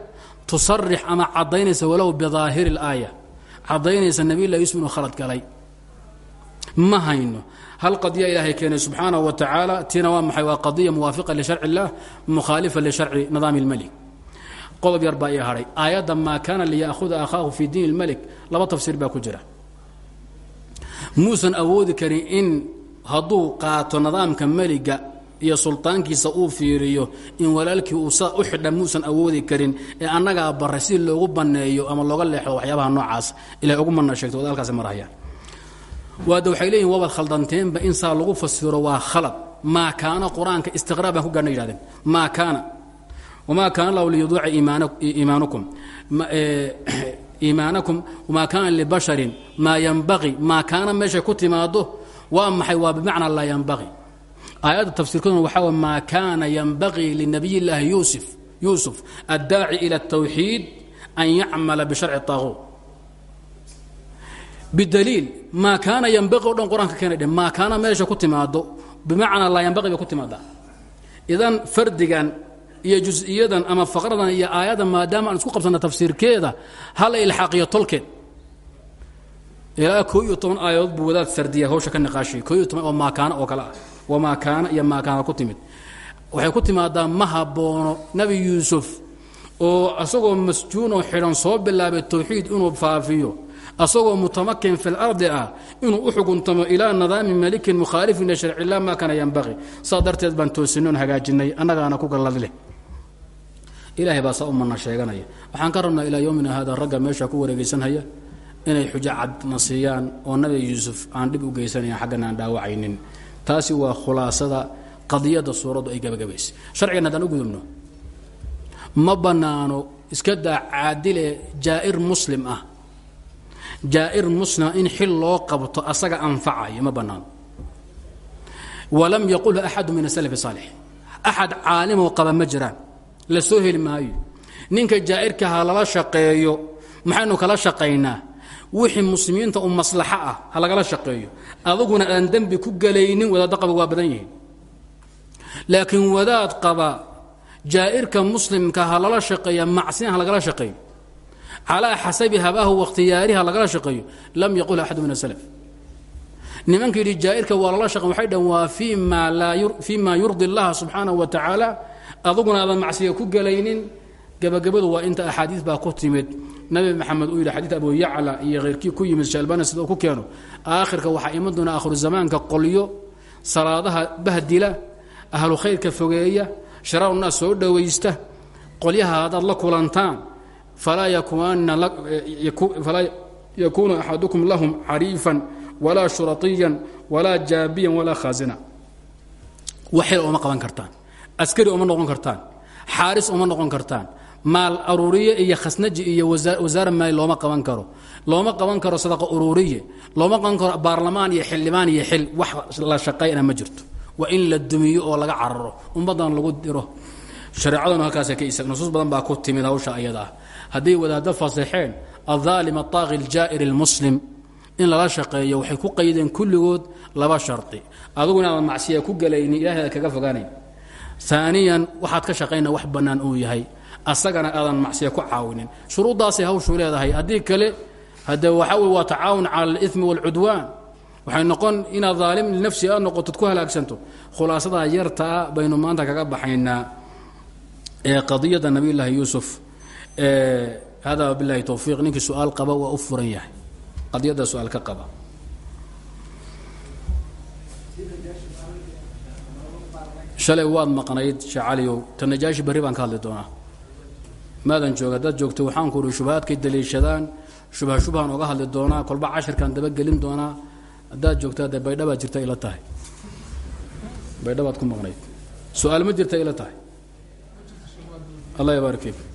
tusarix ama caddaynaysa walow bidaahiri اlaaya caddaynaysa nabiy lah yuusuf inuu khalad galay ma hayno hal qadiya ilaahay keenay subxaanaه wa tacaala tiina waa maxay waa qadiya muwaafiqa lisharci اllah mukhaalifa lisharci nidaami اlmelik qodob yar baa ii hadhay aayadda maa kaana liya'huda akhaahu fi diin اlmelik laba tafsiir baa ku jira muusan awoodi karin in hadduu qaato nidaamka meliga iyo sultaankiisa uu fiiriyo in walaalkii uu saa u xidha muusan awoodi karin ee annagaa baray si loogu banneeyo ama looga leexdo waxyaabaha noocaas ilahay ugu mana sheegto wada halkaasi marhayaan waada waxay leeyihiin waabad khaldanteenba in saa lagu fasiro waa khalad. Maa kaana qur'aanka istiqraa baan ku gaarna yidhahdeen. Maa kaana. Wamaa kaana allahu liyuduuca iimaanukum iimaanakum wamaa kaana libasharin maa yanbaqi maa kaana meeshay ku timaado waa maxay? Waa bimacnaa laa yanbaqi aayadda tafsiirkaduna waxaa wa maa kaana yanbaqii linabiy llaahi yuusuf. Yuusuf addaaci ila اtawxiid an yacmala bisharci طaaquut bidaliil maa kaana yanbaqi o dhan qur'aanka keena dhe maa kaana meesha ku timaado bimacnaa laa yanbaqi bay ku timaadaa. Idan fardigan iyo juز'iyadan ama faqradan iyo aayaddan maadaama aan isku qabsanna tafsiirkeeda hala ilxaaqiyo tolkeed ilaa koo iyo toban aayadood buu sardiya hawsha ka niqaashay koo iyo oo maakaana oo kale ah. Kaana iyo maakaana ku timid. Waxay ku timaadaa ma haboono nebi oo asagoo masjuunoo xidhan soo bilaabay tawxiid inuu faafiyo asagoo mutamakin fi اlardi ah inuu u xukuntamo ilaa nidaami malikin mukhaalifin lisharcilah maa kaana yanbaqi saa darteed baan toosinoon hagaajinay annagaana ku gallad leh ilaahay baa saa u mana sheeganaya. Waxaan ka rabnaa ilaa yowmina hada ragga meesha ku wareegaysanhaya inay xujo cadna siiyaan oo nabi yuusuf aan dhib u geysanayn xaggana aan dhaawacaynin. Taasi waa khulaasada qadiyadda suuraddu ay gabagabaysay. Sharcigan haddaan u gudubno ma bannaano iska daa jaa'ir muslim ah. Jaa'ir muslima in xil loo qabto asaga anfacayo ma bannaano. Walam yaqulhu axadu min asalaf saalix. Axad caalimoo qaba ma jiraan la soo heli maayo. Ninka jaa'irka ha lala shaqeeyo maxaynu kala shaqaynaa? Wixii muslimiinta u maslaxo ah ha lagala shaqeeyo. Aduguna aan dembi ku gelaynin wadaadda waa badan yihiin. Laakiin wadaad qaba jaa'irka muslimka ha lala shaqeeya macsina ha lagala shaqeeyo. Calaa xasabi habaahu wakhtiyaariha lagala shaqeeyo. Lam yaqul axadu min asalaf nimanka yidhi jaa'irka waa lala shaqeyn waxay dhan waa fii maa yurdi allaha subxaanahu wa tacaala aduguna aadan macsiga ku gelaynin gebagabadu waa inta axaadiis baa ku timid. Nabi maxamed uu yidhi xadiid abu yacla iyo khayrkii ku yimid shalbana sida ku keeno aakhirka waxaa iman doona aakhiru zamaanka qolyo salaadaha bahdila ahlu khayrka fogeeya sharaaru soo dhowaysta qolyaha haddaad la kulantaan falaa yakuunu axadukum lahum cariifan walaa shuraiyan walaa jaabiyan walaa khaasina. Waxil uma qaban kartaan askari uma noqon kartaan xaaris uma noqon kartaan maal aruuriye iyo khasnaji iyo wasaara maali looma qaban karo. Looma qaban karo sadaqa uruuriye looma qaban karo baarlamaan iyo xildhibaan iyo xil wax la shaqayna ma jirto. Waa in la dumiyo oo laga cararo ummaddan lagu diro. Shareecaduna halkaasa ka isa nusuus badan baa ku timid hawsha ayada. Ah hadday wadaaddo fasaxeen aldaalim ataaqi aljaa'ir almuslim in lala shaqeeyo waxay ku qaydeen kulligood laba shardi adugu inaadan macsiya ku gelaynin ilahay aad kaga fogaanayn aaniyan waxaad ka shaqayna wax bannaan uu yahay. Asagana aadan macsiya ku caawinin. Shuruuddaasay hawshuu leedahay. Haddii kale hade waxaa wey waa tacaawun cala alimi waalcudwaan waxay noqon inaad daalim linafsi aad noqotod ku halaagsanto. Khulaasadaa yartaa baynu maanta kaga baxaynaa qadiyadda nabiy llaahi yuusuf. Hada wabilahi towfiiq ninkii su'aal qaba waa u furan yahay. Qadiyadda su'aal ka qaba shalay waad maqnayd shacaliyow ta najaashi barri baan ka hadli doonaa. Maadan jooga haddaad joogto waxaan ku uhi shubahaadkay daliishadaan shubha shubhaan oga hadli doonaa kolba cashirkaan dabagelin doonaa haddaad joogtaa dee baydhabaad jirta ila tahay. Baydhabaad ku maqnayd. Su'aal ma jirta ila tahay. Allah fiik